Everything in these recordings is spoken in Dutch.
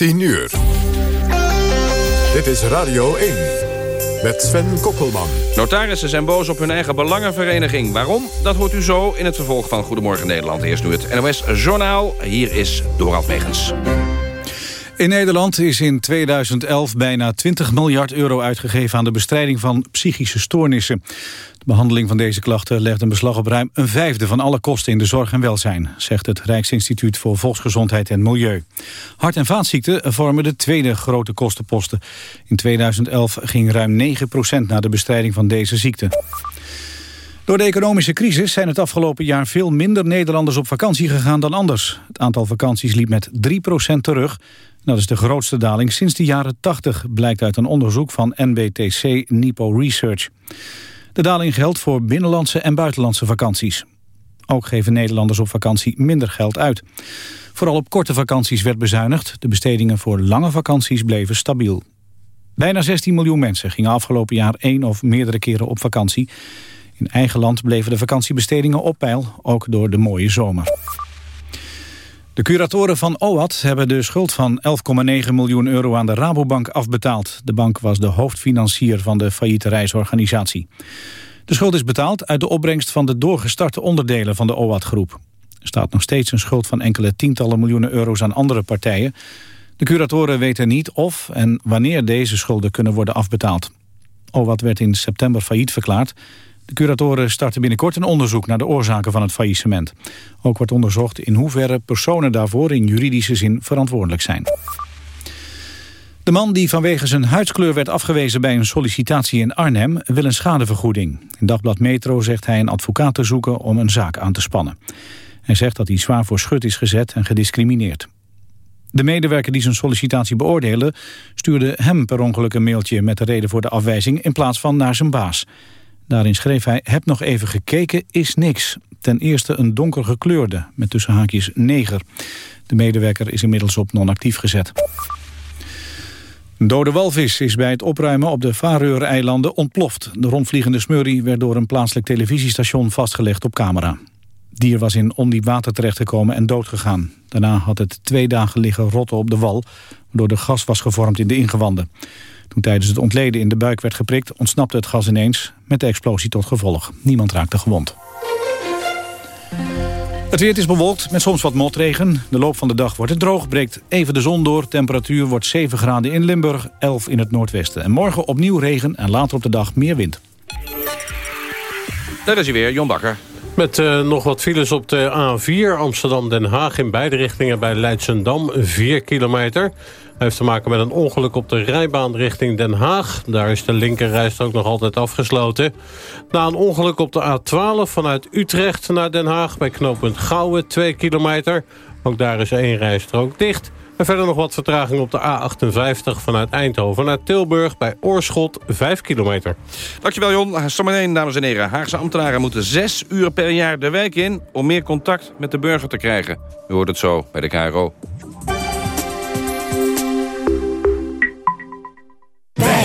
10 uur. Dit is Radio 1 met Sven Kokkelman. Notarissen zijn boos op hun eigen belangenvereniging. Waarom? Dat hoort u zo in het vervolg van Goedemorgen Nederland. Eerst nu het NOS Journaal. Hier is Dorald Megens. In Nederland is in 2011 bijna 20 miljard euro uitgegeven... aan de bestrijding van psychische stoornissen. De behandeling van deze klachten legt een beslag op ruim een vijfde... van alle kosten in de zorg en welzijn... zegt het Rijksinstituut voor Volksgezondheid en Milieu. Hart- en vaatziekten vormen de tweede grote kostenposten. In 2011 ging ruim 9% naar de bestrijding van deze ziekte. Door de economische crisis zijn het afgelopen jaar veel minder Nederlanders op vakantie gegaan dan anders. Het aantal vakanties liep met 3% terug. Dat is de grootste daling sinds de jaren 80, blijkt uit een onderzoek van NBTC Nipo Research. De daling geldt voor binnenlandse en buitenlandse vakanties. Ook geven Nederlanders op vakantie minder geld uit. Vooral op korte vakanties werd bezuinigd. De bestedingen voor lange vakanties bleven stabiel. Bijna 16 miljoen mensen gingen afgelopen jaar één of meerdere keren op vakantie. In eigen land bleven de vakantiebestedingen op peil, ook door de mooie zomer. De curatoren van OAT hebben de schuld van 11,9 miljoen euro aan de Rabobank afbetaald. De bank was de hoofdfinancier van de failliete reisorganisatie. De schuld is betaald uit de opbrengst van de doorgestarte onderdelen van de OAT-groep. Er staat nog steeds een schuld van enkele tientallen miljoenen euro's aan andere partijen. De curatoren weten niet of en wanneer deze schulden kunnen worden afbetaald. OWAT werd in september failliet verklaard. De curatoren starten binnenkort een onderzoek naar de oorzaken van het faillissement. Ook wordt onderzocht in hoeverre personen daarvoor in juridische zin verantwoordelijk zijn. De man die vanwege zijn huidskleur werd afgewezen bij een sollicitatie in Arnhem wil een schadevergoeding. In Dagblad Metro zegt hij een advocaat te zoeken om een zaak aan te spannen. Hij zegt dat hij zwaar voor schut is gezet en gediscrimineerd. De medewerker die zijn sollicitatie beoordeelde stuurde hem per ongeluk een mailtje met de reden voor de afwijzing in plaats van naar zijn baas. Daarin schreef hij, heb nog even gekeken, is niks. Ten eerste een donker gekleurde, met tussen haakjes neger. De medewerker is inmiddels op non-actief gezet. Een dode walvis is bij het opruimen op de Faroe-eilanden ontploft. De rondvliegende smurrie werd door een plaatselijk televisiestation vastgelegd op camera. Dier was in ondiep water terechtgekomen en doodgegaan. Daarna had het twee dagen liggen rotten op de wal... waardoor de gas was gevormd in de ingewanden. Toen tijdens het ontleden in de buik werd geprikt... ontsnapte het gas ineens, met de explosie tot gevolg. Niemand raakte gewond. Het weer is bewolkt met soms wat motregen. De loop van de dag wordt het droog, breekt even de zon door. Temperatuur wordt 7 graden in Limburg, 11 in het noordwesten. En morgen opnieuw regen en later op de dag meer wind. Daar is hij weer, Jon Bakker. Met uh, nog wat files op de A4 Amsterdam-Den Haag in beide richtingen bij Leidsendam, 4 kilometer heeft te maken met een ongeluk op de rijbaan richting Den Haag. Daar is de linkerrijstrook nog altijd afgesloten. Na een ongeluk op de A12 vanuit Utrecht naar Den Haag... bij knooppunt Gouwen, 2 kilometer. Ook daar is één rijstrook dicht. En verder nog wat vertraging op de A58 vanuit Eindhoven naar Tilburg... bij Oorschot, 5 kilometer. Dankjewel, Jon. Zometeen, dames en heren. Haagse ambtenaren moeten zes uur per jaar de wijk in... om meer contact met de burger te krijgen. U hoort het zo bij de KRO.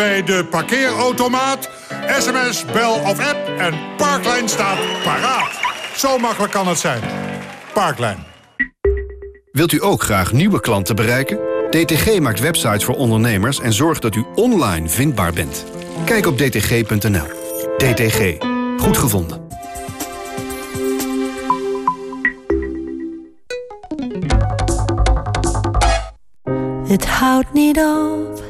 bij de parkeerautomaat. SMS, bel of app en Parklijn staat paraat. Zo makkelijk kan het zijn. Parklijn. Wilt u ook graag nieuwe klanten bereiken? DTG maakt websites voor ondernemers en zorgt dat u online vindbaar bent. Kijk op dtg.nl. DTG. Goed gevonden. Het houdt niet op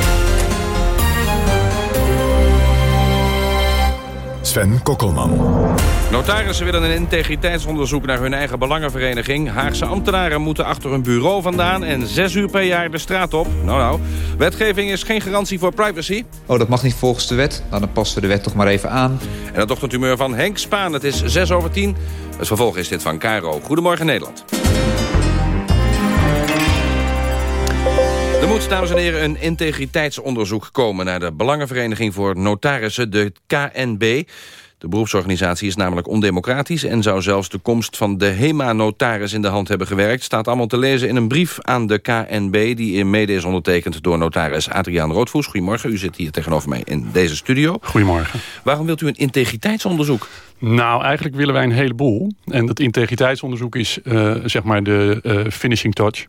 Sven Kokkelman. Notarissen willen een integriteitsonderzoek naar hun eigen belangenvereniging. Haagse ambtenaren moeten achter hun bureau vandaan... en zes uur per jaar de straat op. Nou nou, wetgeving is geen garantie voor privacy. Oh, dat mag niet volgens de wet. Nou, dan passen we de wet toch maar even aan. En het ochtendhumeur van Henk Spaan. Het is 6 over 10. Het vervolg is dit van Caro. Goedemorgen Nederland. Moet, dames en heren, een integriteitsonderzoek komen... naar de Belangenvereniging voor Notarissen, de KNB. De beroepsorganisatie is namelijk ondemocratisch... en zou zelfs de komst van de HEMA-notaris in de hand hebben gewerkt. Staat allemaal te lezen in een brief aan de KNB... die in mede is ondertekend door notaris Adriaan Roodvoes. Goedemorgen, u zit hier tegenover mij in deze studio. Goedemorgen. Waarom wilt u een integriteitsonderzoek? Nou, eigenlijk willen wij een heleboel. En dat integriteitsonderzoek is uh, zeg maar de uh, finishing touch.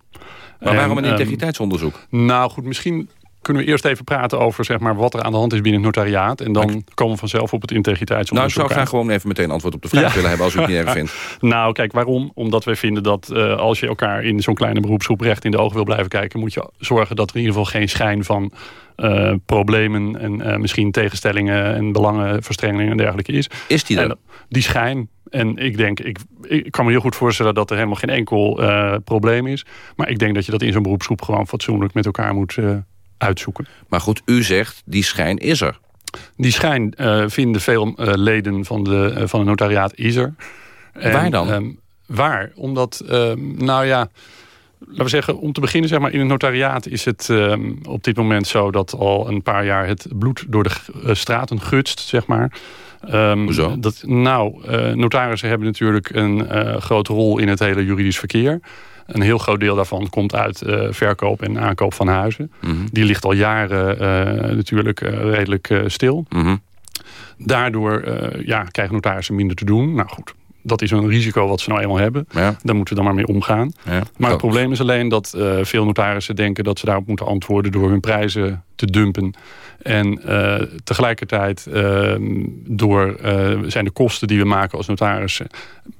Maar waarom een En, ehm, integriteitsonderzoek? nou goed, misschien kunnen we eerst even praten over zeg maar, wat er aan de hand is binnen het notariaat. En dan komen we vanzelf op het Nou, ik integriteitsonderzoek zou graag gewoon even meteen antwoord op de vraag Ja. willen hebben... als u het niet erg vindt. Nou, kijk, waarom? Omdat wij vinden dat eh, als je elkaar in zo'n kleine beroepsgroep recht in de ogen wil blijven kijken, moet je zorgen dat er in ieder geval geen schijn van eh, problemen en eh, misschien tegenstellingen en belangenverstrengelingen en dergelijke is. Is die er? En, die schijn. En ik denk, ik, ik kan me heel goed voorstellen dat er helemaal geen enkel probleem is. Maar ik denk dat je dat in zo'n beroepsgroep gewoon fatsoenlijk met elkaar moet uitzoeken. Maar goed, u zegt, die schijn is er. Die schijn eh, vinden veel eh, leden van, de, eh, van het notariaat is er. En, Waar dan? ehm, waar? Omdat, ehm, nou ja, laten we zeggen, om te beginnen, zeg maar, in het notariaat is het ehm, op dit moment zo dat al een paar jaar het bloed door de eh, straten gutst, zeg maar. Ehm, Hoezo? Dat, nou, eh, notarissen hebben natuurlijk een eh, grote rol in het hele juridisch verkeer. Een heel groot deel daarvan komt uit verkoop en aankoop van huizen. Mhm. Die ligt al jaren natuurlijk redelijk stil. Mhm. Daardoor ja, krijgen notarissen minder te doen. Nou goed, dat is een risico wat ze nou eenmaal hebben. Ja. Daar moeten we dan maar mee omgaan. Ja. Maar het probleem is alleen dat eh, veel notarissen denken... dat ze daarop moeten antwoorden door hun prijzen te dumpen. En eh, tegelijkertijd eh, door, eh, zijn de kosten die we maken als notarissen...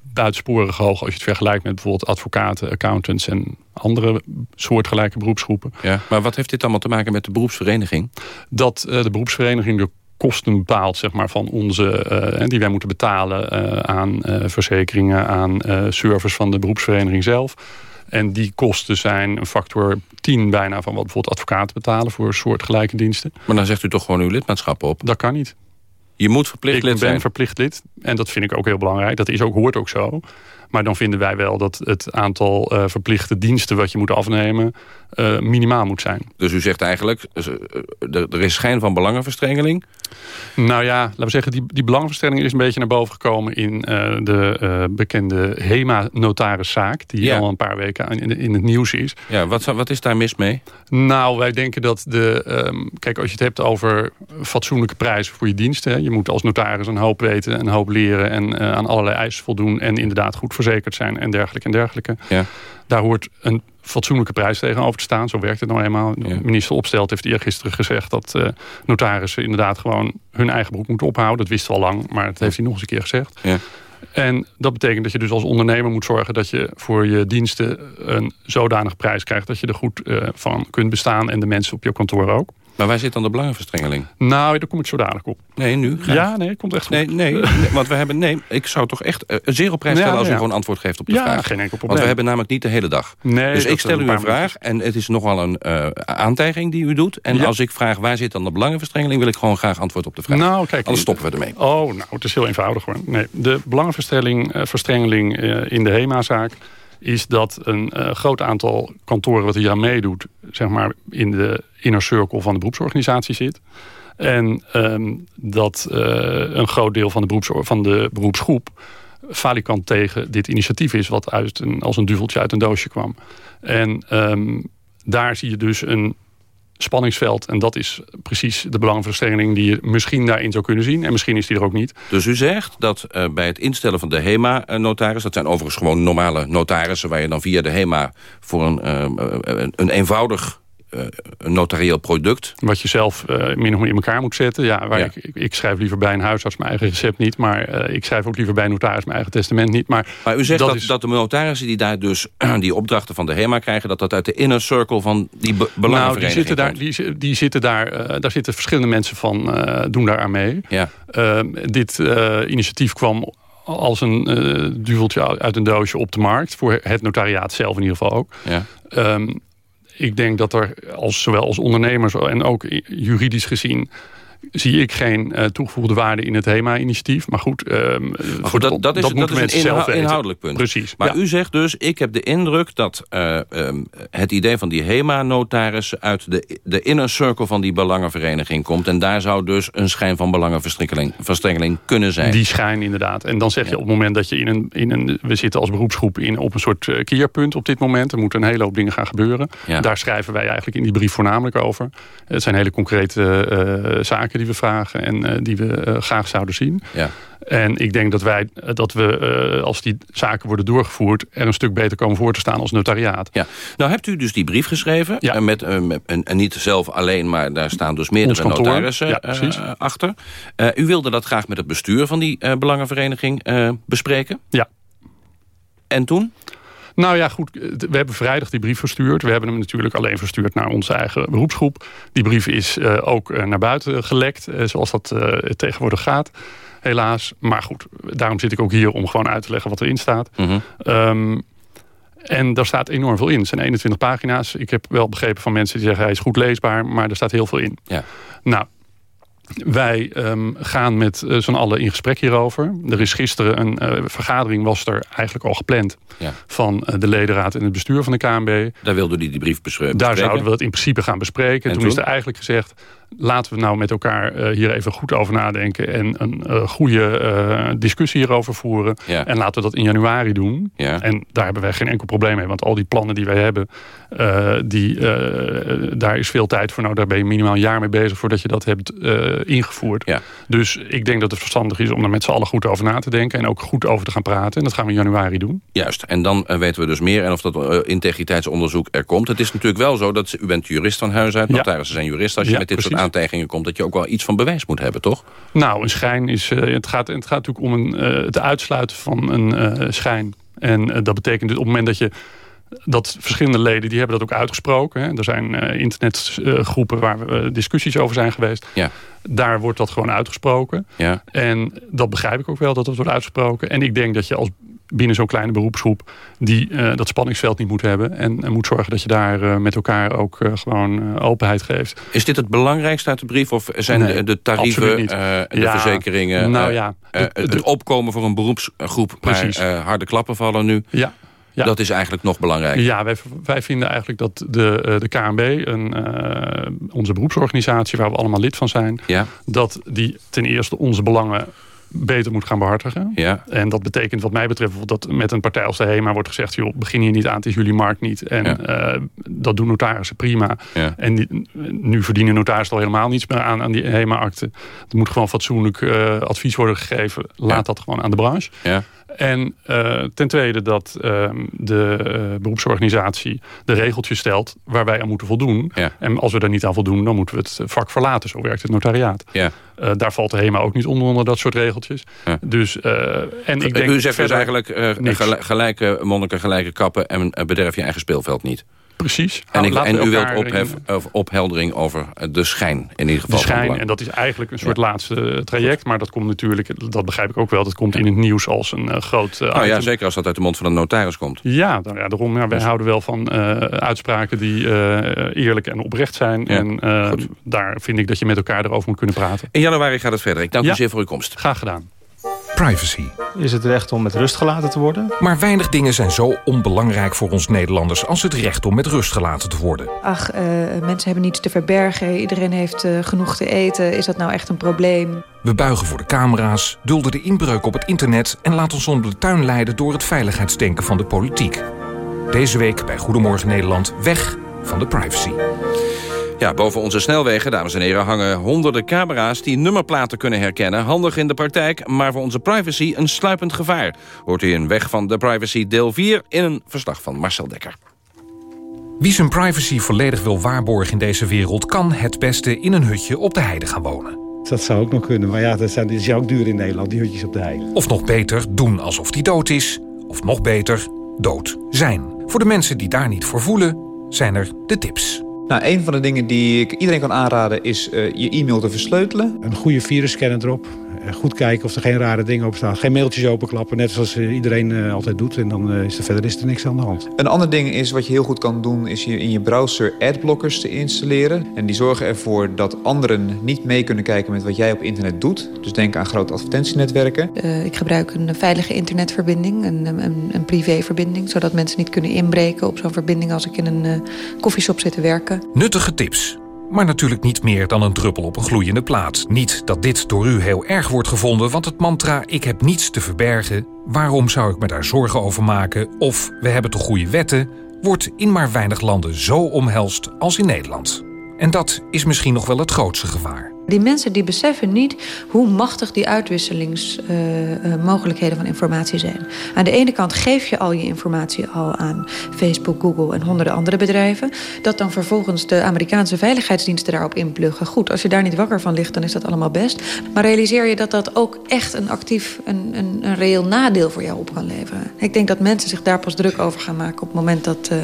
buitensporig hoog als je het vergelijkt met bijvoorbeeld advocaten, accountants... en andere soortgelijke beroepsgroepen. Ja, maar wat heeft dit allemaal te maken met de beroepsvereniging? dat de beroepsvereniging de kosten bepaalt zeg maar, van onze, eh, die wij moeten betalen eh, aan eh, verzekeringen, aan service van de beroepsvereniging zelf. En die kosten zijn een factor 10 bijna van wat bijvoorbeeld advocaten betalen voor soortgelijke diensten. Maar dan zegt u toch gewoon uw lidmaatschap op? Dat kan niet. Je moet verplicht ik lid ben zijn. verplicht lid. En dat vind ik ook heel belangrijk. Dat is ook, hoort ook zo. Maar dan vinden wij wel dat het aantal eh, verplichte diensten wat je moet afnemen eh, minimaal moet zijn. Dus u zegt eigenlijk, eh, er is schijn van belangenverstrengeling. Nou ja, laten we zeggen, die, die belangenverstelling is een beetje naar boven gekomen in de bekende HEMA-notariszaak, die Ja. al een paar weken in, in het nieuws is. Ja, wat, wat is daar mis mee? Nou, wij denken dat de. ehm, kijk, als je het hebt over fatsoenlijke prijzen voor je diensten. hè, Je moet als notaris een hoop weten, een hoop leren en aan allerlei eisen voldoen. En inderdaad goed verzekerd zijn en dergelijke en dergelijke. Ja. Daar hoort een fatsoenlijke prijs tegenover te staan. Zo werkt het nou eenmaal. Ja. Minister Opstelt heeft eergisteren gezegd dat eh, notarissen inderdaad gewoon hun eigen beroep moeten ophouden. Dat wisten we al lang, maar dat heeft hij nog eens een keer gezegd. Ja. En dat betekent dat je dus als ondernemer moet zorgen dat je voor je diensten een zodanige prijs krijgt dat je er goed eh, van kunt bestaan en de mensen op je kantoor ook. Maar waar zit dan de belangenverstrengeling? Nou, daar kom ik zo dadelijk op. Nee, nu? Graag. Ja, nee, komt echt goed. Nee, nee, nee, want we hebben... Nee, ik zou toch echt eh, een zero prijs Ja, stellen... als u ja. gewoon antwoord geeft op de Ja, vraag. geen enkel probleem. Want we hebben namelijk niet de hele dag. Nee, dus ik stel u een vraag en het is nogal een eh, aantijging die u doet. En als ik vraag waar zit dan de belangenverstrengeling... wil ik gewoon graag antwoord op de vraag. Nou, kijk, Anders stoppen we ermee. Oh, nou, het is heel eenvoudig hoor. Nee, de belangenverstrengeling eh, verstrengeling, eh, in de HEMA-zaak is dat een eh, groot aantal kantoren wat hier aan meedoet, zeg maar in de inner circle van de beroepsorganisatie zit. En ehm, dat uh, een groot deel van de, van de beroepsgroep falikant tegen dit initiatief is... wat uit een, als een duveltje uit een doosje kwam. En um, daar zie je dus een spanningsveld. En dat is precies de belangenverstrengeling die je misschien daarin zou kunnen zien. En misschien is die er ook niet. Dus u zegt dat uh, bij het instellen van de HEMA-notaris... dat zijn overigens gewoon normale notarissen... waar je dan via de HEMA voor een, uh, een eenvoudig een notarieel product. Wat je zelf uh, min of meer in elkaar moet zetten. Ja, waar ja. Ik, ik, schrijf liever bij een huisarts mijn eigen recept niet. Maar uh, ik schrijf ook liever bij een notaris mijn eigen testament niet. Maar, maar u zegt dat, dat, is... dat, de notarissen die daar dus die opdrachten van de HEMA krijgen... dat dat uit de inner circle van die be nou, die zitten daar, die, die, zitten daar, daar zitten verschillende mensen van, doen daar aan mee. Ja. Ehm, dit initiatief kwam als een duveltje uit een doosje op de markt. Voor het notariaat zelf in ieder geval ook. Ja. Um, ik denk dat er als, zowel als ondernemers en ook juridisch gezien zie ik geen uh, toegevoegde waarde in het HEMA-initiatief. Maar goed, uh, maar goed dat, dat, is, dat, dat is een inhoud, inhoudelijk punt. Precies. Maar ja. u zegt dus, ik heb de indruk dat uh, um, het idee van die HEMA-notaris... uit de, de inner circle van die belangenvereniging komt. En daar zou dus een schijn van belangenverstrengeling kunnen zijn. Die schijn inderdaad. En dan zeg je op het moment dat je in een... In een we zitten als beroepsgroep in, op een soort uh, keerpunt op dit moment. Er moeten een hele hoop dingen gaan gebeuren. Ja. Daar schrijven wij eigenlijk in die brief voornamelijk over. Het zijn hele concrete zaken die we vragen en uh, die we uh, graag zouden zien. Ja. En ik denk dat wij, dat we, als die zaken worden doorgevoerd... er een stuk beter komen voor te staan als notariaat. Ja. Nou hebt u dus die brief geschreven. Ja. Met, en, en niet zelf alleen, maar daar staan dus meerdere notarissen ja, achter. u wilde dat graag met het bestuur van die belangenvereniging bespreken. Ja. En toen? Nou ja, goed. We hebben vrijdag die brief verstuurd. We hebben hem natuurlijk alleen verstuurd naar onze eigen beroepsgroep. Die brief is uh, ook uh, naar buiten gelekt, uh, zoals dat tegenwoordig gaat. Helaas. Maar goed, daarom zit ik ook hier om gewoon uit te leggen wat erin staat. Mm -hmm. um, en daar staat enorm veel in. Het zijn 21 pagina's. Ik heb wel begrepen van mensen die zeggen hij is goed leesbaar. Maar er staat heel veel in. Ja. Nou, wij um, gaan met uh, z'n allen in gesprek hierover. Er is gisteren een uh, vergadering was er eigenlijk al gepland... Ja. van uh, de ledenraad en het bestuur van de KNB. Daar wilden die die brief bespreken? Daar zouden we het in principe gaan bespreken. En toen, toen is er eigenlijk gezegd... laten we nou met elkaar hier even goed over nadenken... en een goede discussie hierover voeren. Ja. En laten we dat in januari doen. Ja. En daar hebben wij geen enkel probleem mee. Want al die plannen die wij hebben... die, daar is veel tijd voor. Nou, daar ben je minimaal een jaar mee bezig... voordat je dat hebt ingevoerd. Ja. Dus ik denk dat het verstandig is om er met z'n allen goed over na te denken... en ook goed over te gaan praten. En dat gaan we in januari doen. Juist, en dan uh, weten we dus meer en of dat uh, integriteitsonderzoek er komt. Het is natuurlijk wel zo dat u bent jurist van huis uit. Notarissen zijn jurist. Als je met dit precies. soort aantijgingen komt... dat je ook wel iets van bewijs moet hebben, toch? Nou, een schijn is... Uh, het, gaat, het gaat natuurlijk om een, het uitsluiten van een schijn. En dat betekent dus op het moment dat je dat verschillende leden die hebben dat ook uitgesproken. Hè. Er zijn internetgroepen waar we, discussies over zijn geweest. Ja. Daar wordt dat gewoon uitgesproken. Ja. En dat begrijp ik ook wel dat dat wordt uitgesproken. En ik denk dat je als binnen zo'n kleine beroepsgroep... die dat spanningsveld niet moet hebben. En, en moet zorgen dat je daar met elkaar ook gewoon openheid geeft. Is dit het belangrijkste uit de brief? Of zijn nee, de, de tarieven, de ja, verzekeringen... Nou ja, de, de, het opkomen voor een beroepsgroep... Precies. harde klappen vallen nu... Ja. Ja. Dat is eigenlijk nog belangrijk. Ja, wij, wij vinden eigenlijk dat de, de KNB, een, uh, onze beroepsorganisatie... waar we allemaal lid van zijn... Ja. dat die ten eerste onze belangen beter moet gaan behartigen. Ja. En dat betekent wat mij betreft dat met een partij als de HEMA wordt gezegd... joh, begin hier niet aan, het is jullie markt niet. En ja. uh, dat doen notarissen prima. Ja. En die, nu verdienen notarissen al helemaal niets meer aan, aan die HEMA-akte. Er moet gewoon fatsoenlijk uh, advies worden gegeven. Laat dat gewoon aan de branche. Ja. En uh, ten tweede dat uh, de uh, beroepsorganisatie de regeltjes stelt waar wij aan moeten voldoen. Ja. En als we daar niet aan voldoen, dan moeten we het vak verlaten. Zo werkt het notariaat. Ja. daar valt de HEMA ook niet onder, onder dat soort regeltjes. Ja. Dus, en ik denk U zegt dus eigenlijk gelijke monniken, gelijke kappen en bederf je eigen speelveld niet. Precies. En, ik, en u wilt ophef, of opheldering over de schijn in ieder geval. De schijn, en dat is eigenlijk een soort ja. laatste traject. Maar dat komt natuurlijk, dat begrijp ik ook wel, dat komt in het nieuws als een uh, groot uh, nou ja, zeker als dat uit de mond van een notaris komt. Ja, dan, ja daarom, ja, wij dus. houden wel van uh, uitspraken die eerlijk en oprecht zijn. En daar vind ik dat je met elkaar erover moet kunnen praten. In januari gaat het verder. Ik dank u zeer voor uw komst. Graag gedaan. Privacy. Is het recht om met rust gelaten te worden? Maar weinig dingen zijn zo onbelangrijk voor ons Nederlanders... als het recht om met rust gelaten te worden. Ach, uh, mensen hebben niets te verbergen. Iedereen heeft uh, genoeg te eten. Is dat nou echt een probleem? We buigen voor de camera's, dulden de inbreuk op het internet... en laten ons onder de tuin leiden door het veiligheidsdenken van de politiek. Deze week bij Goedemorgen Nederland weg van de privacy. Ja, boven onze snelwegen, dames en heren, hangen honderden camera's... die nummerplaten kunnen herkennen. Handig in de praktijk, maar voor onze privacy een sluipend gevaar. Hoort u in Weg van de Privacy deel 4 in een verslag van Marcel Dekker. Wie zijn privacy volledig wil waarborgen in deze wereld... kan het beste in een hutje op de heide gaan wonen. Dat zou ook nog kunnen, maar ja, dat zijn, is ook duur in Nederland, die hutjes op de heide. Of nog beter, doen alsof die dood is. Of nog beter, dood zijn. Voor de mensen die daar niet voor voelen, zijn er de tips. Nou, een van de dingen die ik iedereen kan aanraden is uh, je e-mail te versleutelen. Een goede virusscanner erop. Eh, goed kijken of er geen rare dingen op staan. Geen mailtjes openklappen, net zoals eh, iedereen altijd doet. En dan is er verder is er niks aan de hand. Een ander ding is wat je heel goed kan doen... is je in je browser adblockers te installeren. En die zorgen ervoor dat anderen niet mee kunnen kijken... met wat jij op internet doet. Dus denk aan grote advertentienetwerken. Uh, ik gebruik een veilige internetverbinding, een, een, een privéverbinding... zodat mensen niet kunnen inbreken op zo'n verbinding... als ik in een uh, koffieshop zit te werken. Nuttige tips. Maar natuurlijk niet meer dan een druppel op een gloeiende plaat. Niet dat dit door u heel erg wordt gevonden, want het mantra... ik heb niets te verbergen, waarom zou ik me daar zorgen over maken... of we hebben toch goede wetten, wordt in maar weinig landen zo omhelst als in Nederland. En dat is misschien nog wel het grootste gevaar. Die mensen die beseffen niet hoe machtig die uitwisselingsmogelijkheden van informatie zijn. Aan de ene kant geef je al je informatie al aan Facebook, Google en honderden andere bedrijven. Dat dan vervolgens de Amerikaanse veiligheidsdiensten daarop inpluggen. Goed, als je daar niet wakker van ligt, dan is dat allemaal best. Maar realiseer je dat dat ook echt een actief, een, een, een reëel nadeel voor jou op kan leveren. Ik denk dat mensen zich daar pas druk over gaan maken op het moment dat, uh,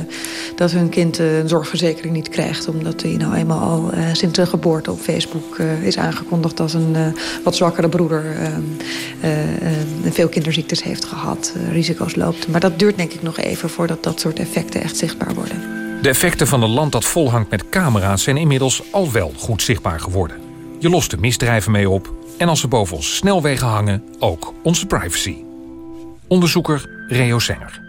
dat hun kind een zorgverzekering niet krijgt. Omdat hij nou eenmaal al sinds de geboorte op Facebook is aangekondigd als een uh, wat zwakkere broeder... Uh, veel kinderziektes heeft gehad, risico's loopt. Maar dat duurt denk ik nog even voordat dat soort effecten echt zichtbaar worden. De effecten van een land dat volhangt met camera's... zijn inmiddels al wel goed zichtbaar geworden. Je lost de misdrijven mee op... en als ze boven onze snelwegen hangen, ook onze privacy. Onderzoeker Reo Senger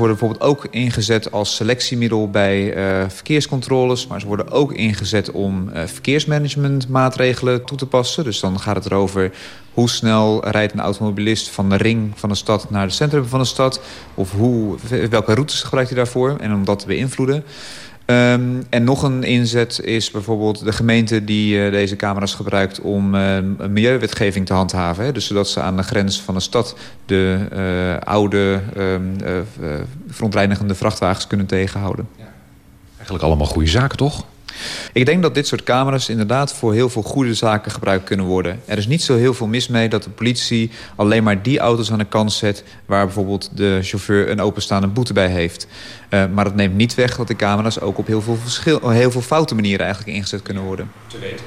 worden bijvoorbeeld ook ingezet als selectiemiddel bij uh, verkeerscontroles. Maar ze worden ook ingezet om uh, verkeersmanagementmaatregelen toe te passen. Dus dan gaat het erover hoe snel rijdt een automobilist van de ring van de stad naar het centrum van de stad. Of hoe, welke routes gebruikt hij daarvoor en om dat te beïnvloeden. Um, en nog een inzet is bijvoorbeeld de gemeente die uh, deze camera's gebruikt om uh, milieuwetgeving te handhaven. Hè? Dus zodat ze aan de grens van de stad de uh, oude um, verontreinigende vrachtwagens kunnen tegenhouden. Ja. Eigenlijk allemaal goede zaken, toch? Ik denk dat dit soort camera's inderdaad voor heel veel goede zaken gebruikt kunnen worden. Er is niet zo heel veel mis mee dat de politie alleen maar die auto's aan de kant zet... waar bijvoorbeeld de chauffeur een openstaande boete bij heeft. Uh, maar dat neemt niet weg dat de camera's ook op heel veel, verschil, heel veel foute manieren eigenlijk ingezet kunnen worden. Te weten.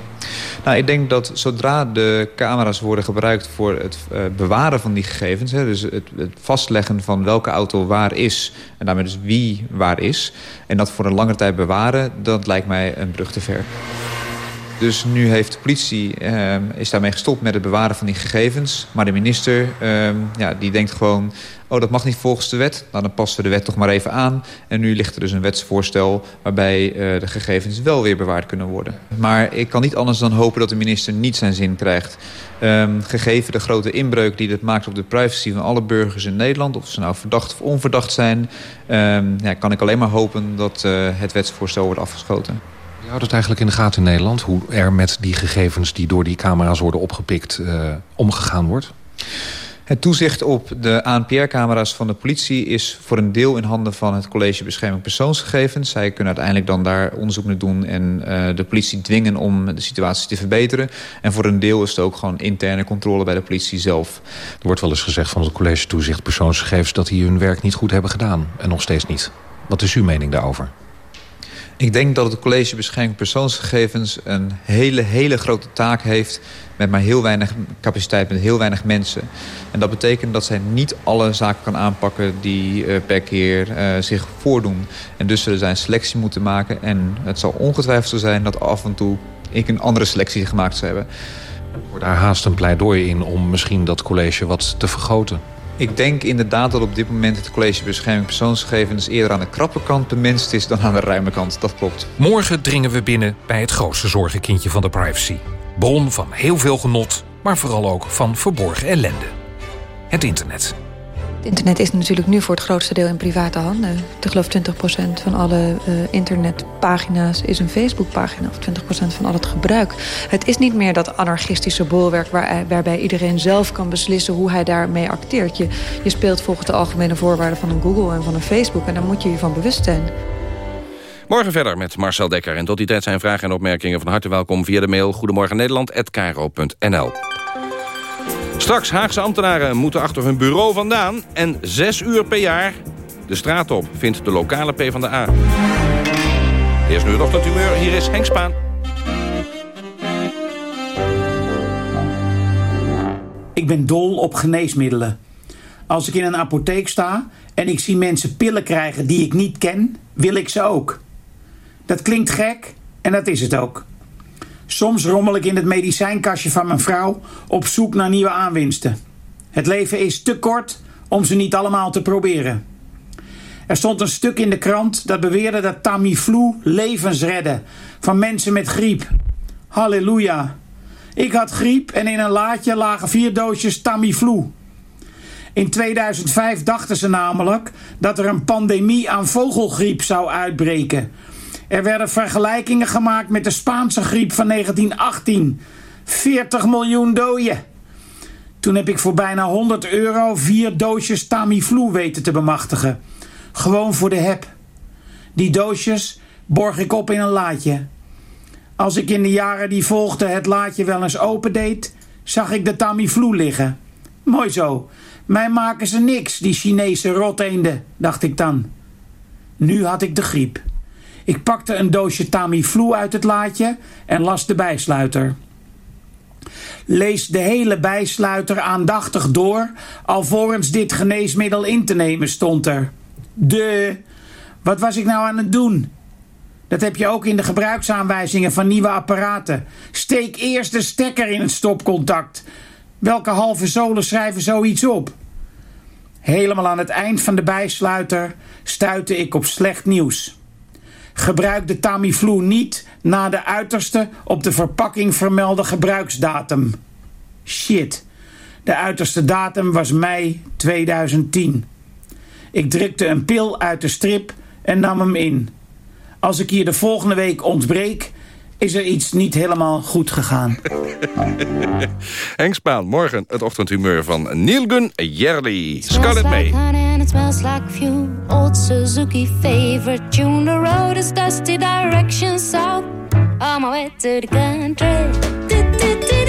Nou, ik denk dat zodra de camera's worden gebruikt voor het uh, bewaren van die gegevens... Hè, dus het, het, vastleggen van welke auto waar is... en daarmee dus wie waar is... en dat voor een lange tijd bewaren, dat lijkt mij een brug te ver. Dus nu heeft de politie, uh, is daarmee gestopt met het bewaren van die gegevens. Maar de minister uh, ja, die denkt gewoon... oh, dat mag niet volgens de wet. Nou, dan passen we de wet toch maar even aan. En nu ligt er dus een wetsvoorstel... waarbij uh, de gegevens wel weer bewaard kunnen worden. Maar ik kan niet anders dan hopen dat de minister niet zijn zin krijgt. Um, gegeven de grote inbreuk die dit maakt op de privacy van alle burgers in Nederland... of ze nou verdacht of onverdacht zijn... Um, ja, kan ik alleen maar hopen dat uh, het wetsvoorstel wordt afgeschoten. Je houdt het eigenlijk in de gaten in Nederland... hoe er met die gegevens die door die camera's worden opgepikt uh, omgegaan wordt? Het toezicht op de ANPR-camera's van de politie is voor een deel in handen van het College Bescherming Persoonsgegevens. Zij kunnen uiteindelijk dan daar onderzoek naar doen en uh, de politie dwingen om de situatie te verbeteren. En voor een deel is het ook gewoon interne controle bij de politie zelf. Er wordt wel eens gezegd van het College Toezicht Persoonsgegevens dat die hun werk niet goed hebben gedaan. En nog steeds niet. Wat is uw mening daarover? Ik denk dat het college bescherming persoonsgegevens een hele, hele grote taak heeft... met maar heel weinig capaciteit, met heel weinig mensen. En dat betekent dat zij niet alle zaken kan aanpakken die uh, per keer uh, zich voordoen. En dus zullen zij een selectie moeten maken. En het zal ongetwijfeld zo zijn dat af en toe ik een andere selectie gemaakt zou hebben. Voor daar haast een pleidooi in om misschien dat college wat te vergroten. Ik denk inderdaad dat op dit moment het college bescherming persoonsgegevens eerder aan de krappe kant bemenst is dan aan de ruime kant. Dat klopt. Morgen dringen we binnen bij het grootste zorgenkindje van de privacy. Bron van heel veel genot, maar vooral ook van verborgen ellende. Het internet. Het internet is natuurlijk nu voor het grootste deel in private handen. Ik geloof 20% van alle uh, internetpagina's is een Facebookpagina... of 20% van al het gebruik. Het is niet meer dat anarchistische bolwerk... Waar, eh, waarbij iedereen zelf kan beslissen hoe hij daarmee acteert. Je, je speelt volgens de algemene voorwaarden van een Google en van een Facebook... en daar moet je je van bewust zijn. Morgen verder met Marcel Dekker. En tot die tijd zijn vragen en opmerkingen van harte welkom via de mail... Goedemorgen Nederland@kro.nl. Straks Haagse ambtenaren moeten achter hun bureau vandaan... en zes uur per jaar de straat op, vindt de lokale PvdA. Eerst nu het ochtendhumeur, hier is Henk Spaan. Ik ben dol op geneesmiddelen. Als ik in een apotheek sta en ik zie mensen pillen krijgen die ik niet ken... wil ik ze ook. Dat klinkt gek en dat is het ook. Soms rommel ik in het medicijnkastje van mijn vrouw op zoek naar nieuwe aanwinsten. Het leven is te kort om ze niet allemaal te proberen. Er stond een stuk in de krant dat beweerde dat Tamiflu levens redde van mensen met griep. Halleluja. Ik had griep en in een laadje lagen vier doosjes Tamiflu. In 2005 dachten ze namelijk dat er een pandemie aan vogelgriep zou uitbreken. Er werden vergelijkingen gemaakt met de Spaanse griep van 1918. 40 miljoen doden. Toen heb ik voor bijna 100 euro vier doosjes Tamiflu weten te bemachtigen. Gewoon voor de heb. Die doosjes borg ik op in een laadje. Als ik in de jaren die volgden het laadje wel eens opendeed, zag ik de Tamiflu liggen. Mooi zo. Mij maken ze niks, die Chinese roteenden, dacht ik dan. Nu had ik de griep. Ik pakte een doosje Tamiflu uit het laadje en las de bijsluiter. Lees de hele bijsluiter aandachtig door, alvorens dit geneesmiddel in te nemen, stond er. De, wat was ik nou aan het doen? Dat heb je ook in de gebruiksaanwijzingen van nieuwe apparaten. Steek eerst de stekker in het stopcontact. Welke halve zolen schrijven zoiets op? Helemaal aan het eind van de bijsluiter stuitte ik op slecht nieuws. Gebruik de Tamiflu niet na de uiterste op de verpakking vermelde gebruiksdatum. Shit. De uiterste datum was mei 2010. Ik drukte een pil uit de strip en nam hem in. Als ik hier de volgende week ontbreek, is er iets niet helemaal goed gegaan. Henk Spaan, morgen het ochtendhumeur van Nielgun Jerli. Scarlett May. It smells like fuel. Old Suzuki favorite tune. The road is dusty, direction south. On my way to the country.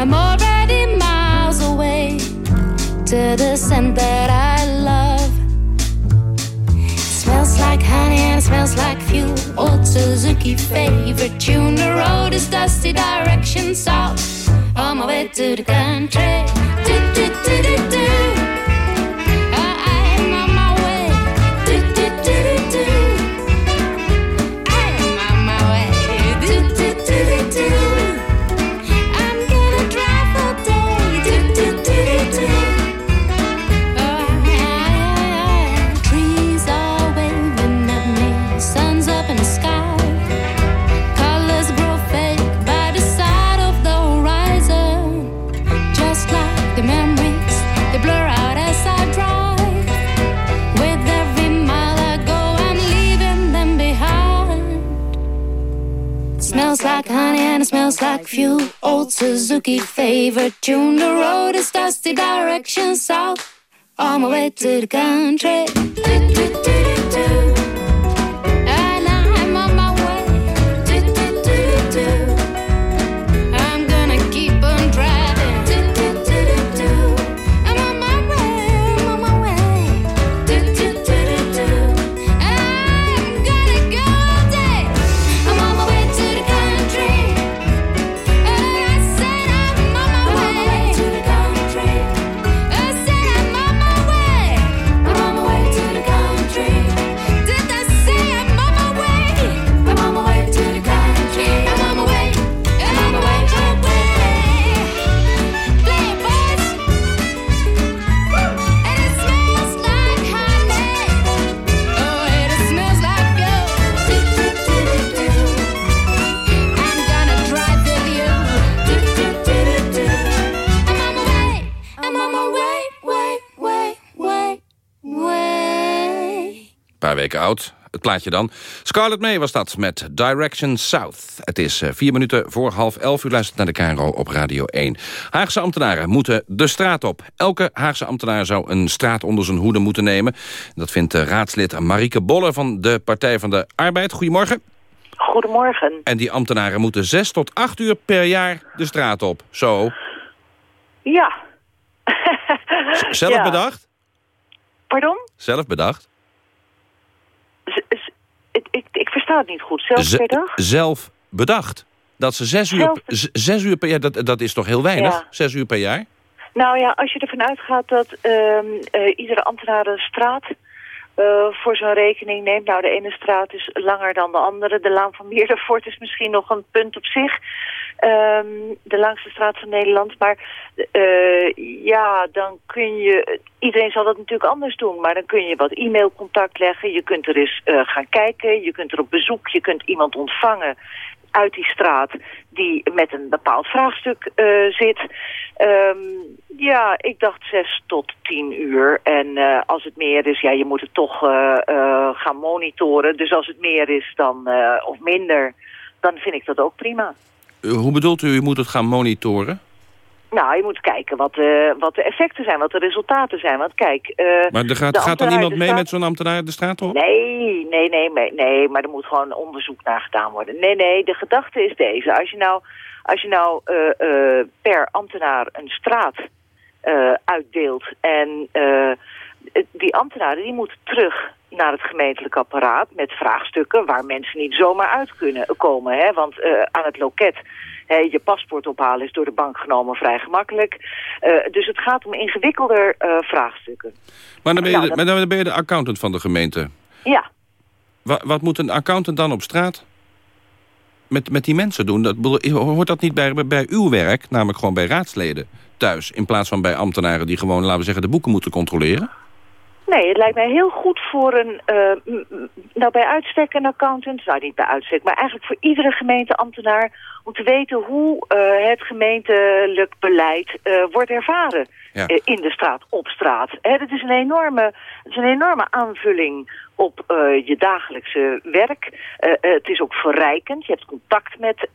I'm already miles away to the scent that I love. It smells like honey and it smells like fuel. Old Suzuki favorite tune. The road is dusty, direction south. On my way to the country. Do, do, do, like fuel. Old Suzuki favorite tune. The road is dusty, direction south. on my way to the country. Do, do, do, weken oud. Het plaatje dan. Scarlett May was dat met Direction South. Het is eh, vier minuten voor half elf. U luistert naar de KRO op Radio 1. Haagse ambtenaren moeten de straat op. Elke Haagse ambtenaar zou een straat onder zijn hoede moeten nemen. Dat vindt eh, raadslid Marieke Bolle van de Partij van de Arbeid. Goedemorgen. Goedemorgen. En die ambtenaren moeten zes tot acht uur per jaar de straat op. Zo. Ja. Zelf Ja. bedacht? Pardon? Zelf bedacht? Het niet goed. Zelf bedacht. Dat ze zes uur, zes uur per jaar, dat, dat is toch heel weinig? Ja. Zes uur per jaar? Nou ja, als je ervan uitgaat dat ehm, eh, iedere ambtenaar een straat eh, voor zijn rekening neemt. Nou, de ene straat is langer dan de andere. De Laan van Meerdervoort is misschien nog een punt op zich. Ehm, de langste straat van Nederland. Maar eh, ja, dan kun je... Iedereen zal dat natuurlijk anders doen. Maar dan kun je wat e-mailcontact leggen. Je kunt er eens eh, gaan kijken. Je kunt er op bezoek. Je kunt iemand ontvangen uit die straat die met een bepaald vraagstuk eh, zit. Ehm, ja, ik dacht zes tot tien uur. En als het meer is, ja, je moet het toch gaan monitoren. Dus als het meer is dan, of minder, dan vind ik dat ook prima. Uh, hoe bedoelt u, u moet het gaan monitoren? Nou, je moet kijken wat, eh, wat de effecten zijn, wat de resultaten zijn. Want kijk... eh, Maar er gaat, gaat dan ambtenaar iemand de mee met zo'n ambtenaar de straat op? Nee, nee, nee, nee, nee, maar er moet gewoon onderzoek naar gedaan worden. Nee, nee, de gedachte is deze. Als je nou, als je nou eh, eh, per ambtenaar een straat eh, uitdeelt en eh, die ambtenaren die moeten terug naar het gemeentelijk apparaat met vraagstukken waar mensen niet zomaar uit kunnen komen. Hè? Want eh, aan het loket hè, je paspoort ophalen is door de bank genomen vrij gemakkelijk. Eh, dus het gaat om ingewikkelder eh, vraagstukken. Maar dan ben, je Nou, de, dat- maar dan ben je de accountant van de gemeente. Ja, Wa- wat moet een accountant dan op straat met, met die mensen doen? Dat, hoort dat niet bij, bij uw werk, namelijk gewoon bij raadsleden thuis... in plaats van bij ambtenaren die gewoon, laten we zeggen, de boeken moeten controleren? Nee, het lijkt mij heel goed voor een, eh, nou bij uitstek een accountant, nou niet bij uitstek, maar eigenlijk voor iedere gemeenteambtenaar om te weten hoe eh, het gemeentelijk beleid eh, wordt ervaren Ja. in de straat, op straat. Hè, dat is een enorme, het is een enorme aanvulling op je dagelijkse werk. Het is ook verrijkend. Je hebt contact met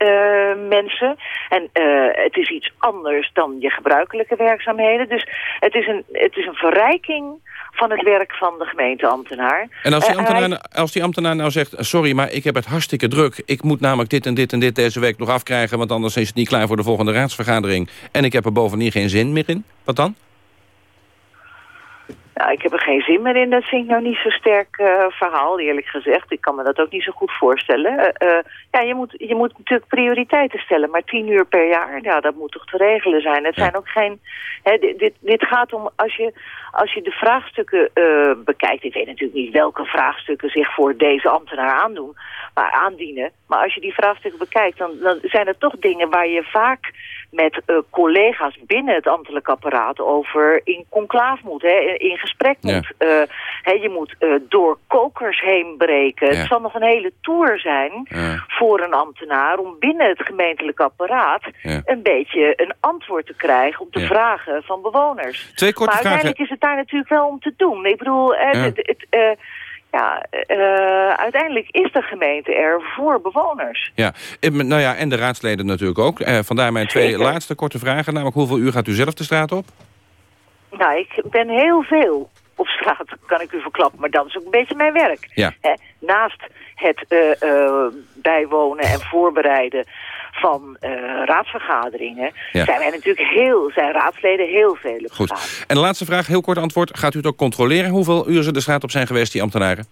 mensen. En het is iets anders dan je gebruikelijke werkzaamheden. Dus het is een, het is een verrijking van het werk van de gemeenteambtenaar. En als die, Eh, ambtenaar, hij- als die ambtenaar nou zegt... sorry, maar ik heb het hartstikke druk. Ik moet namelijk dit en dit en dit deze week nog afkrijgen... want anders is het niet klaar voor de volgende raadsvergadering. En ik heb er bovendien geen zin meer in. Wat dan? Nou, ik heb er geen zin meer in. Dat vind ik nou niet zo'n sterk eh, verhaal, eerlijk gezegd. Ik kan me dat ook niet zo goed voorstellen. Eh, eh, ja, je moet, je moet natuurlijk prioriteiten stellen. Maar tien uur per jaar, ja, dat moet toch te regelen zijn. Het zijn ook geen... Hè, dit, dit, dit gaat om, als je, als je de vraagstukken bekijkt... Ik weet natuurlijk niet welke vraagstukken zich voor deze ambtenaar aandoen, maar aandienen. Maar als je die vraagstukken bekijkt, dan, dan zijn er toch dingen waar je vaak met eh, collega's binnen het ambtelijk apparaat over in conclaaf moet, hè, in gesprek Ja. moet. Eh, hè, je moet eh, door kokers heen breken. Ja. Het zal nog een hele tour zijn Ja. voor een ambtenaar om binnen het gemeentelijk apparaat een beetje een antwoord te krijgen op de vragen van bewoners. Twee korte maar uiteindelijk vragen. is het daar natuurlijk wel om te doen. Ik bedoel, het, het, ja, eh, uiteindelijk is de gemeente er voor bewoners. Ja, nou ja, en de raadsleden natuurlijk ook. Eh, vandaar mijn twee Zeker. laatste korte vragen. Namelijk, hoeveel uur gaat u zelf de straat op? Nou, ik ben heel veel op straat, kan ik u verklappen. Maar dat is ook een beetje mijn werk. Ja. Hè? Naast het eh, bijwonen en voorbereiden van eh, raadsvergaderingen... Ja. zijn wij natuurlijk heel, zijn raadsleden heel veel op Goed. En de laatste vraag, heel kort antwoord. Gaat u het ook controleren hoeveel uur ze de straat op zijn geweest, die ambtenaren?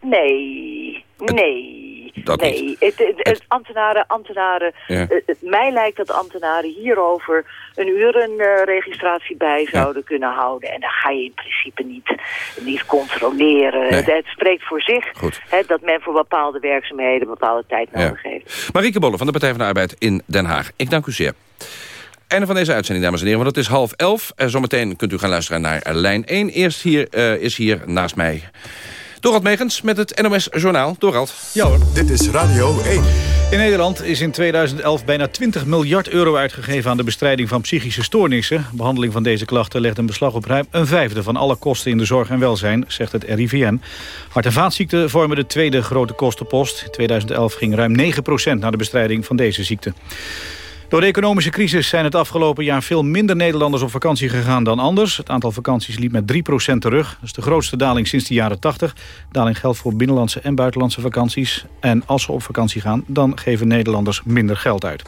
Nee, nee. Dat nee, niet. Het, het, het ambtenaren, ambtenaren Ja. het- het- mij lijkt dat ambtenaren hierover een urenregistratie bij zouden kunnen houden. En dan ga je in principe niet, niet controleren. Nee. Het, spreekt voor zich hè, dat men voor bepaalde werkzaamheden bepaalde tijd nodig heeft. Marieke Bolle van de Partij van de Arbeid in Den Haag. Ik dank u zeer. Einde van deze uitzending, dames en heren, want het is half elf. En zometeen kunt u gaan luisteren naar eh, lijn 1. Eerst hier, eh, is hier naast mij Dorald Megens met het NOS Journaal. Dorald. Ja hoor. Dit is Radio 1. In Nederland is in 2011 bijna 20 miljard euro uitgegeven aan de bestrijding van psychische stoornissen. Behandeling van deze klachten legt een beslag op ruim een vijfde van alle kosten in de zorg en welzijn, zegt het RIVM. Hart- en vaatziekten vormen de tweede grote kostenpost. In 2011 ging ruim 9% naar de bestrijding van deze ziekte. Door de economische crisis zijn het afgelopen jaar veel minder Nederlanders op vakantie gegaan dan anders. Het aantal vakanties liep met 3% terug. Dat is de grootste daling sinds de jaren 80. Daling geldt voor binnenlandse en buitenlandse vakanties. En als ze op vakantie gaan, dan geven Nederlanders minder geld uit.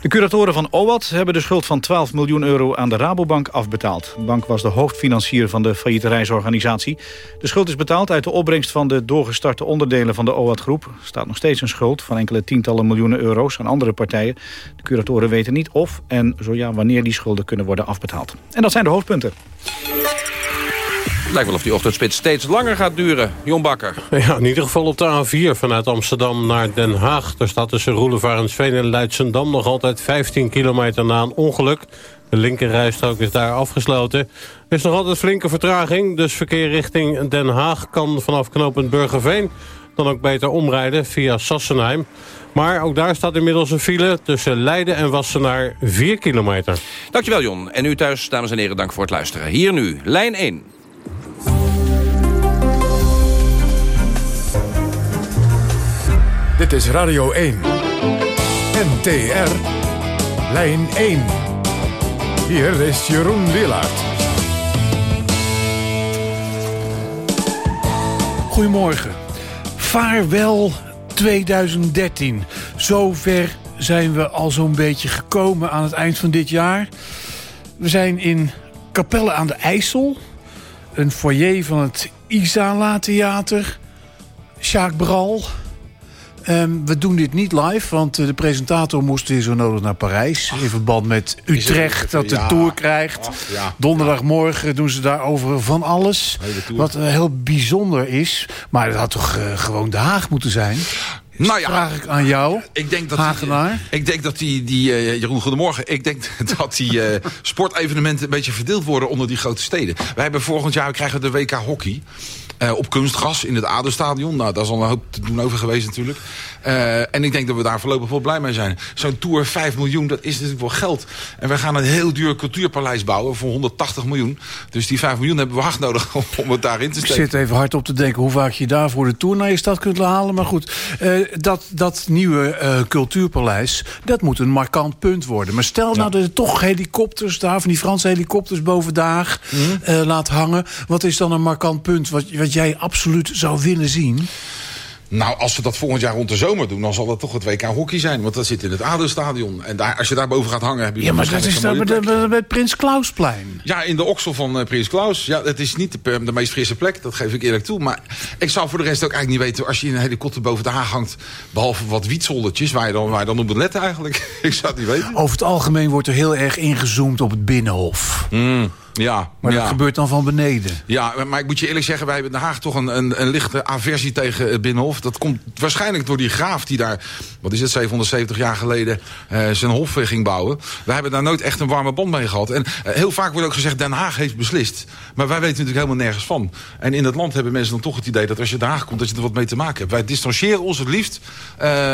De curatoren van OWAT hebben de schuld van 12 miljoen euro aan de Rabobank afbetaald. De bank was de hoofdfinancier van de failliete reisorganisatie. De schuld is betaald uit de opbrengst van de doorgestarte onderdelen van de OWAT-groep. Er staat nog steeds een schuld van enkele tientallen miljoenen euro's aan andere partijen. De curatoren weten niet of en zo ja wanneer die schulden kunnen worden afbetaald. En dat zijn de hoofdpunten. Lijkt wel of die ochtendspits steeds langer gaat duren. Jon Bakker. Ja, in ieder geval op de A4 vanuit Amsterdam naar Den Haag. Er staat tussen Roelevarensveen en Leidschendam nog altijd 15 kilometer na een ongeluk. De linkerrijstrook is daar afgesloten. Er is nog altijd flinke vertraging, dus verkeer richting Den Haag... kan vanaf knooppunt Burgerveen dan ook beter omrijden via Sassenheim. Maar ook daar staat inmiddels een file tussen Leiden en Wassenaar 4 kilometer. Dankjewel, Jon. En u thuis, dames en heren, dank voor het luisteren. Hier nu, lijn 1. Dit is Radio 1. NTR. Lijn 1. Hier is Jeroen Willaert. Goedemorgen. Vaarwel 2013. Zover zijn we al zo'n beetje gekomen aan het eind van dit jaar. We zijn in Capelle aan de IJssel. Een foyer van het Isala Theater. Sjaak Bral. Ehm, we doen dit niet live, want eh, de presentator moest weer zo nodig naar Parijs. in verband met Utrecht, dat de ja. tour krijgt. Ach, ja. Donderdagmorgen doen ze daarover van alles. Wat eh, heel bijzonder is. Maar het had toch eh, gewoon Den Haag moeten zijn? Nou ja, Vraag ik aan jou, ik denk dat Hagenaar. Die, ik denk dat die, die Jeroen, goedemorgen. Ik denk dat die sportevenementen een beetje verdeeld worden onder die grote steden. Wij hebben volgend jaar we krijgen de WK hockey. Eh, op kunstgras in het Aderstadion. Nou, daar is al een hoop te doen over geweest natuurlijk. Eh, en ik denk dat we daar voorlopig wel blij mee zijn. Zo'n tour 5 miljoen, dat is natuurlijk wel geld. En we gaan een heel duur cultuurpaleis bouwen voor 180 miljoen. Dus die 5 miljoen hebben we hard nodig om, om het daarin te Ik steken. zit even hard op te denken hoe vaak je daarvoor de tour naar je stad kunt halen. Maar goed, eh, dat, dat nieuwe cultuurpaleis, dat moet een markant punt worden. Maar stel nou dat er toch helikopters daar, van die Franse helikopters boven de Haag, eh, laat hangen. Wat is dan een markant punt wat, wat jij absoluut zou willen zien? Nou, als we dat volgend jaar rond de zomer doen... dan zal dat toch het WK hockey zijn. Want dat zit in het Aderstadion. En daar, als je daar boven gaat hangen... Heb je Ja, maar dat is mooie bij, Prins Klausplein. Ja, in de oksel van eh, Prins Klaus. Ja, het is niet de, de meest frisse plek, dat geef ik eerlijk toe. Maar ik zou voor de rest ook eigenlijk niet weten... als je in een helikopter boven de Haag hangt... behalve wat wietzoldertjes, waar je dan, waar je dan op moet letten eigenlijk. ik zou het niet weten. Over het algemeen wordt er heel erg ingezoomd op het Binnenhof. Mm, ja, Maar ja. dat gebeurt dan van beneden. Ja, maar ik moet je eerlijk zeggen, wij hebben in Den Haag toch een, een, een lichte aversie tegen het Binnenhof. Dat komt waarschijnlijk door die graaf die daar, wat is het, 770 jaar geleden eh, zijn hof eh, ging bouwen. Wij hebben daar nooit echt een warme band mee gehad. En eh, heel vaak wordt ook gezegd, Den Haag heeft beslist. Maar wij weten natuurlijk helemaal nergens van. En in het land hebben mensen dan toch het idee dat als je Den Haag komt, dat je er wat mee te maken hebt. Wij distancieren ons het liefst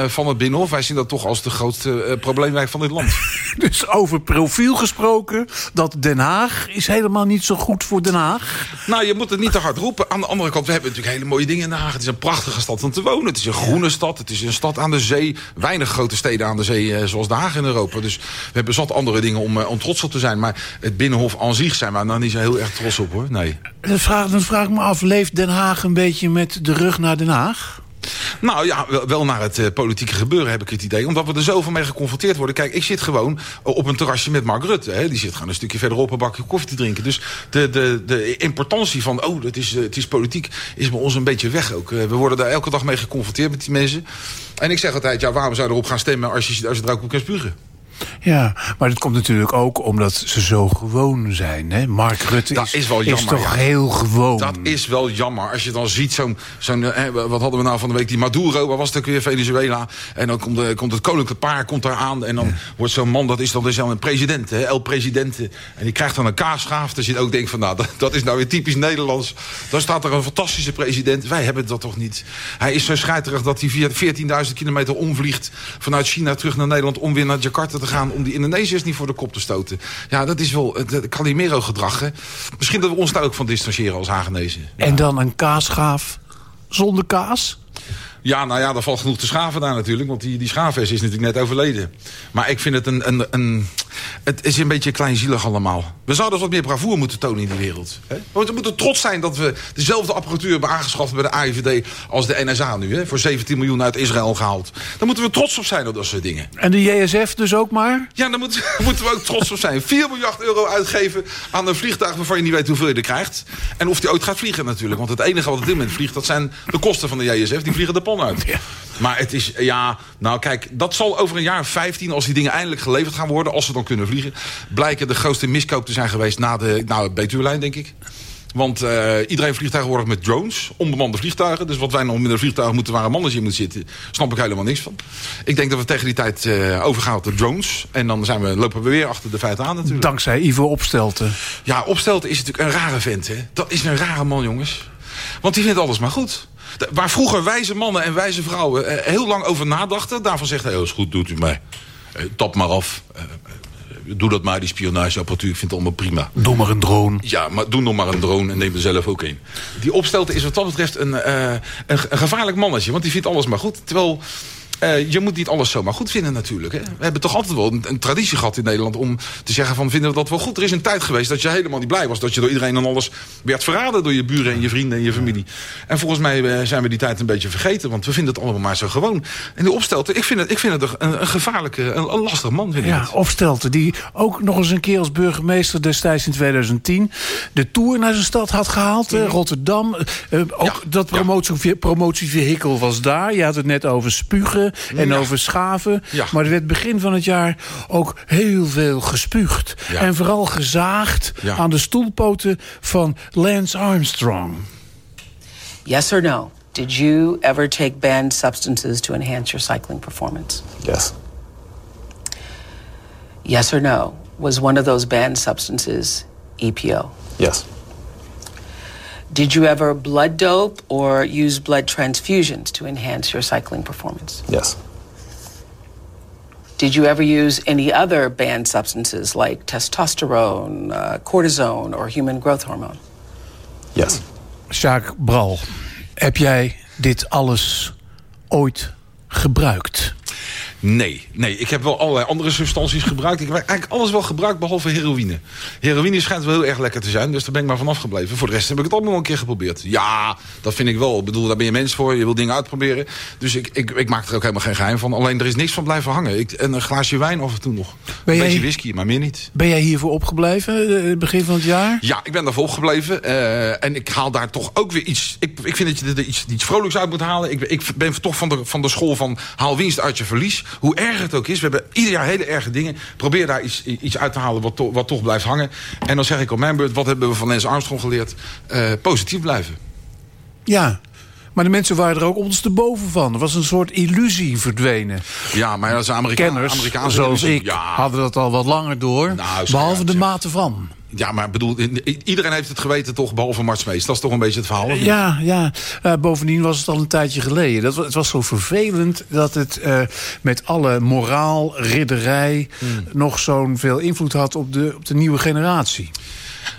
van het Binnenhof. Wij zien dat toch als de grootste probleemwijk van dit land. Dus over profiel gesproken, dat Den Haag is helemaal niet zo goed voor Den Haag? Nou, je moet het niet te hard roepen. Aan de andere kant, we hebben natuurlijk hele mooie dingen in Den Haag. Het is een prachtige stad om te wonen. Het is een groene stad. Het is een stad aan de zee. Weinig grote steden aan de zee eh, zoals Den Haag in Europa. Dus we hebben zat andere dingen om, eh, om trots op te zijn. Maar het Binnenhof aan zich zijn we nou niet zo heel erg trots op hoor. Nee. Dan vraag, dan vraag ik me af, leeft Den Haag een beetje met de rug naar Den Haag? Nou ja, wel, naar het eh, politieke gebeuren heb ik het idee. Omdat we er zoveel mee geconfronteerd worden. Kijk, ik zit gewoon op een terrasje met Mark Rutte. Hè. Die zit gewoon een stukje verderop een bakje koffie te drinken. Dus de, de, de importantie van, oh, het is, eh, het is politiek, is bij ons een beetje weg ook. Eh, we worden daar elke dag mee geconfronteerd met die mensen. En ik zeg altijd, ja, waarom zou je erop gaan stemmen als je, als je er op kan spugen? Ja, maar dat komt natuurlijk ook omdat ze zo gewoon zijn. Hè? Mark Rutte dat is, is, wel jammer, toch ja. heel gewoon. Dat is wel jammer. Als je dan ziet zo'n... zo'n eh, wat hadden we nou van de week? Die Maduro, waar was het ook weer? Venezuela. En dan komt, de, komt het koninklijke paar komt daar aan. En dan wordt zo'n man, dat is dan dus een president. Hè? El Presidente. En die krijgt dan een kaasschaaf. Dus je ook denkt van, nou, dat, dat is nou weer typisch Nederlands. Dan staat er een fantastische president. Wij hebben dat toch niet. Hij is zo scheiterig dat hij via 14.000 kilometer omvliegt... vanuit China terug naar Nederland... om weer naar Jakarta te gaan... om die Indonesiërs niet voor de kop te stoten. Ja, dat is wel het Calimero-gedrag. hè. Misschien dat we ons daar ook van distancieren als Hagenezen. En dan een kaasgaaf zonder kaas? Ja, nou ja, daar valt genoeg te schaven daar natuurlijk. Want die, die schaafves is natuurlijk net overleden. Maar ik vind het een, een, een... Het is een beetje kleinzielig allemaal. We zouden wat meer bravoer moeten tonen in de wereld. Hè? We moeten trots zijn dat we dezelfde apparatuur hebben aangeschaft... bij de AIVD als de NSA nu. Hè? Voor 17 miljoen uit Israël gehaald. Daar moeten we trots op zijn op dat soort dingen. En de JSF dus ook maar? Ja, daar moeten, moeten we ook trots op zijn. 4 miljard euro uitgeven aan een vliegtuig... waarvan je niet weet hoeveel je er krijgt. En of die ooit gaat vliegen natuurlijk. Want het enige wat op dit moment vliegt... dat zijn de kosten van de JSF. Die vliegen de pan uit. Maar het is, ja, nou kijk, dat zal over een jaar of 15... als die dingen eindelijk geleverd gaan worden, als ze dan kunnen vliegen... blijken de grootste miskoop te zijn geweest na de nou, Betuurlijn, denk ik. Want uh, iedereen vliegt tegenwoordig met drones, onbemande vliegtuigen. Dus wat wij nog met een vliegtuig moeten waar een mannetje in moet zitten... snap ik helemaal niks van. Ik denk dat we tegen die tijd uh, overgaan op de drones. En dan zijn we, lopen we weer achter de feiten aan natuurlijk. Dankzij Ivo Opstelten. Ja, Opstelten is natuurlijk een rare vent, hè. Dat is een rare man, jongens. Want die vindt alles maar goed. Waar vroeger wijze mannen en wijze vrouwen uh, heel lang over nadachten... daarvan zegt hij, oh, is goed, doet u mij. Tap maar af. Doe dat maar, die spionageapparatuur. Ik vind het allemaal prima. Doe maar een drone. Ja, maar doe nog maar een drone en neem er zelf ook een. Die opstelte is wat dat betreft een, een, een gevaarlijk mannetje. Want die vindt alles maar goed. Terwijl... Uh, je moet niet alles zomaar goed vinden natuurlijk. Hè? We hebben toch altijd wel een, een, traditie gehad in Nederland... om te zeggen van vinden we dat wel goed. Er is een tijd geweest dat je helemaal niet blij was... dat je door iedereen en alles werd verraden... door je buren en je vrienden en je familie. En volgens mij uh, zijn we die tijd een beetje vergeten... want we vinden het allemaal maar zo gewoon. En die Opstelten, ik vind het, ik vind het een, een gevaarlijke, een, een, lastig man. Vind ja, Opstelten, die ook nog eens een keer als burgemeester... destijds in 2010 de Tour naar zijn stad had gehaald. Uh, Rotterdam, ook ja, dat promotie, promotievehikel was daar. Je had het net over spugen en ja. over schaven. Ja. Maar er werd begin van het jaar ook heel veel gespuugd. Ja. En vooral gezaagd aan de stoelpoten van Lance Armstrong. Yes or no? Did you ever take banned substances to enhance your cycling performance? Yes. Yes or no? Was one of those banned substances EPO? Yes. Did you ever blood dope or use blood transfusions to enhance your cycling performance? Yes. Did you ever use any other banned substances like testosterone, uh, cortisone, or human growth hormone? Yes. Sjaak Bral, heb jij dit alles ooit gebruikt? Nee, nee, ik heb wel allerlei andere substanties gebruikt. Ik heb eigenlijk alles wel gebruikt behalve heroïne. Heroïne schijnt wel heel erg lekker te zijn, dus daar ben ik maar vanaf gebleven. Voor de rest heb ik het allemaal een keer geprobeerd. Ja, dat vind ik wel. Ik bedoel, daar ben je mens voor. Je wil dingen uitproberen. Dus ik, ik, ik maak er ook helemaal geen geheim van. Alleen er is niks van blijven hangen. Ik, en een glaasje wijn af en toe nog. Ben een jij- beetje whisky, maar meer niet. Ben jij hiervoor opgebleven, eh, het begin van het jaar? Ja, ik ben daar volgebleven. Uh, en ik haal daar toch ook weer iets... Ik, ik vind dat je er iets, iets vrolijks uit moet halen. Ik, ik ben toch van de, van de school van haal winst uit je verlies. Hoe erg het ook is. We hebben ieder jaar hele erge dingen. Probeer daar iets, iets uit te halen wat, to, wat toch blijft hangen. En dan zeg ik op mijn beurt, wat hebben we van Lance Armstrong geleerd? Uh, positief blijven. Ja, maar de mensen waren er ook ondersteboven van. Er was een soort illusie verdwenen. Ja, maar is Amerika Kenners, Amerikaanse zoals ik, Ja. hadden dat al wat langer door. Nou, behalve de mate van. Ja, maar bedoel, iedereen heeft het geweten toch, behalve Mart. Dat is toch een beetje het verhaal? Ja, ja. Uh, bovendien was het al een tijdje geleden. Dat, was- het was zo vervelend dat het uh, met alle moraal, ridderij... Hmm. nog zo'n veel invloed had op de, op de nieuwe generatie.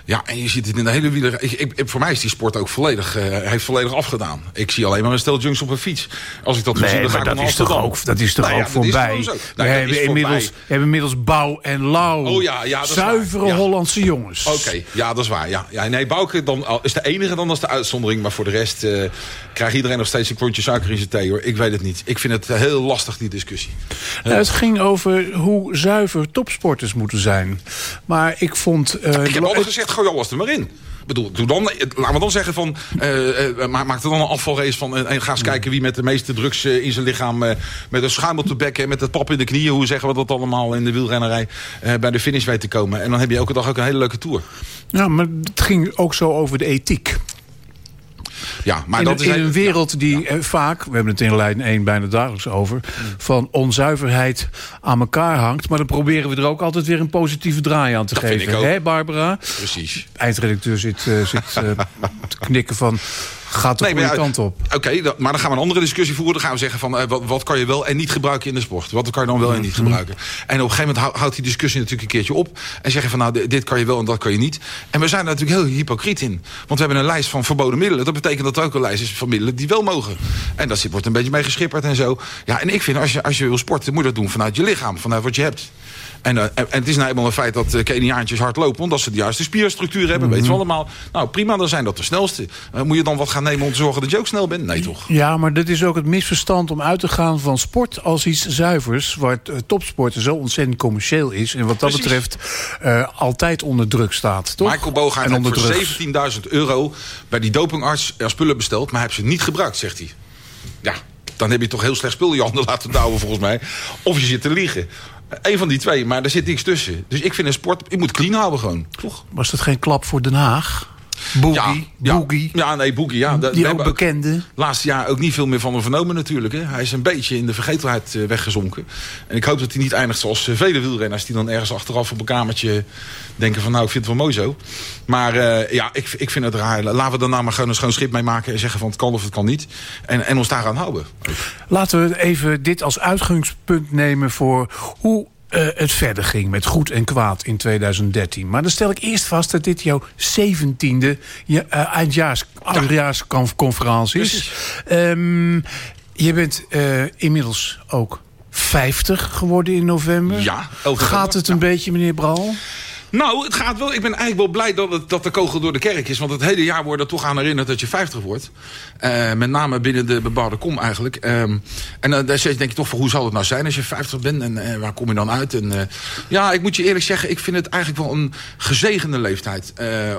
Ja, en je ziet het in de hele wieler. Ik, ik, voor mij is die sport ook volledig, uh, heeft volledig afgedaan. Ik zie alleen maar een stel junks op een fiets. Als ik dat nee, zie, dan ga ik dat is toch ook, dat is toch Nou ook voorbij. we, Nou, dat hebben is inmiddels, voorbij. we hebben inmiddels Bouw en Lauw. Oh ja, ja, Zuivere. Ja. Hollandse jongens. Oké, ja, dat is waar. Ja. Ja, nee, Bouke dan, is de enige dan als de uitzondering. Maar voor de rest eh, krijgt iedereen nog steeds een klontje suiker in zijn thee. hoor. Ik weet het niet. Ik vind het heel lastig, die discussie. Nou, het ging over hoe zuiver topsporters moeten zijn. Maar ik vond... eh, Ik gezegd, gooi alles er maar in. Ik bedoel, doe dan, eh, laten we dan zeggen van... eh, maak, er dan een afvalrace van... en ga eens kijken wie met de meeste drugs in zijn lichaam... met een schuim op de bek en met het pap in de knieën... hoe zeggen we dat allemaal in de wielrennerij... bij de finish weet te komen. En dan heb je elke dag ook een hele leuke tour. Ja, maar het ging ook zo over de ethiek. Ja, maar in dat een, is in een wereld die eh, vaak, we hebben het in lijn 1 bijna dagelijks over... van onzuiverheid aan elkaar hangt. Maar dan proberen we er ook altijd weer een positieve draai aan te Dat geven. Hè, Barbara? Precies. Eindredacteur zit, eh, zit eh, te knikken van... gaat de Nee, goede maar kant op. Oké, dat- maar dan gaan we een andere discussie voeren. Dan gaan we zeggen van eh, wat, wat kan je wel en niet gebruiken in de sport. Wat kan je dan wel en niet gebruiken. En op een gegeven moment hou- houdt die discussie natuurlijk een keertje op. En zeggen van nou dit- kan je wel en dat kan je niet. En we zijn er natuurlijk heel hypocriet in. Want we hebben een lijst van verboden middelen. Dat betekent dat er ook een lijst is van middelen die wel mogen. En daar zit- wordt een beetje mee geschipperd en zo. Ja, en ik vind als je, als je wil sporten moet je dat doen vanuit je lichaam. Vanuit wat je hebt. En, eh, en en het is nou eenmaal een feit dat uh, Keniaantjes hard lopen... omdat ze de juiste spierstructuur hebben, weten we allemaal. Nou, prima, dan zijn dat de snelste. Eh, moet je dan wat gaan nemen om te zorgen dat je ook snel bent? Nee, toch? Ja, maar dit is ook het misverstand om uit te gaan van sport als iets zuivers... waar topsporten zo ontzettend commercieel is... en wat dat Precies. betreft uh, altijd onder druk staat, toch? Michael Bogaert heeft voor drugs. 17.000 euro bij die dopingarts spullen besteld... maar hij heeft ze niet gebruikt, zegt hij. Ja, dan heb je toch heel slecht spul je handen laten douwen volgens mij. Of je zit te liegen. Eén van die twee, maar daar zit niks tussen. Dus ik vind een sport, je moet clean houden gewoon. Toch? Was dat geen klap voor Den Haag? Boogie, ja, Boogie. Ja, ja nee, Boogie, ja. Die we ook bekende. laatste jaar ook niet veel meer van hem vernomen natuurlijk. Hè. Hij is een beetje in de vergetelheid uh, weggezonken. En ik hoop dat hij niet eindigt zoals uh, vele wielrenners... die dan ergens achteraf op een kamertje denken van... nou, ik vind het wel mooi zo. Maar uh, ja, ik, ik vind het raar. Laten we daarna maar gewoon een schoon schip mee maken... en zeggen van het kan of het kan niet. En, en ons daaraan houden. Laten we even dit als uitgangspunt nemen voor hoe uh, het verder ging met goed en kwaad in 2013. Maar dan stel ik eerst vast dat dit jouw zeventiende ja, uh, eindjaars, oudejaarsconferentie is. Um, je bent uh, inmiddels ook 50 geworden in november. Ja. Gaat het een ja. beetje, meneer Bral? Nou, het gaat wel. Ik ben eigenlijk wel blij dat, het, dat de kogel door de kerk is. Want het hele jaar wordt er toch aan herinnerd dat je 50 wordt. Uh, met name binnen de bebouwde kom eigenlijk. Um, en uh, daar denk je toch van hoe zal het nou zijn als je 50 bent. En uh, waar kom je dan uit? En, ja, ik moet je eerlijk zeggen. Ik vind het eigenlijk wel een gezegende leeftijd.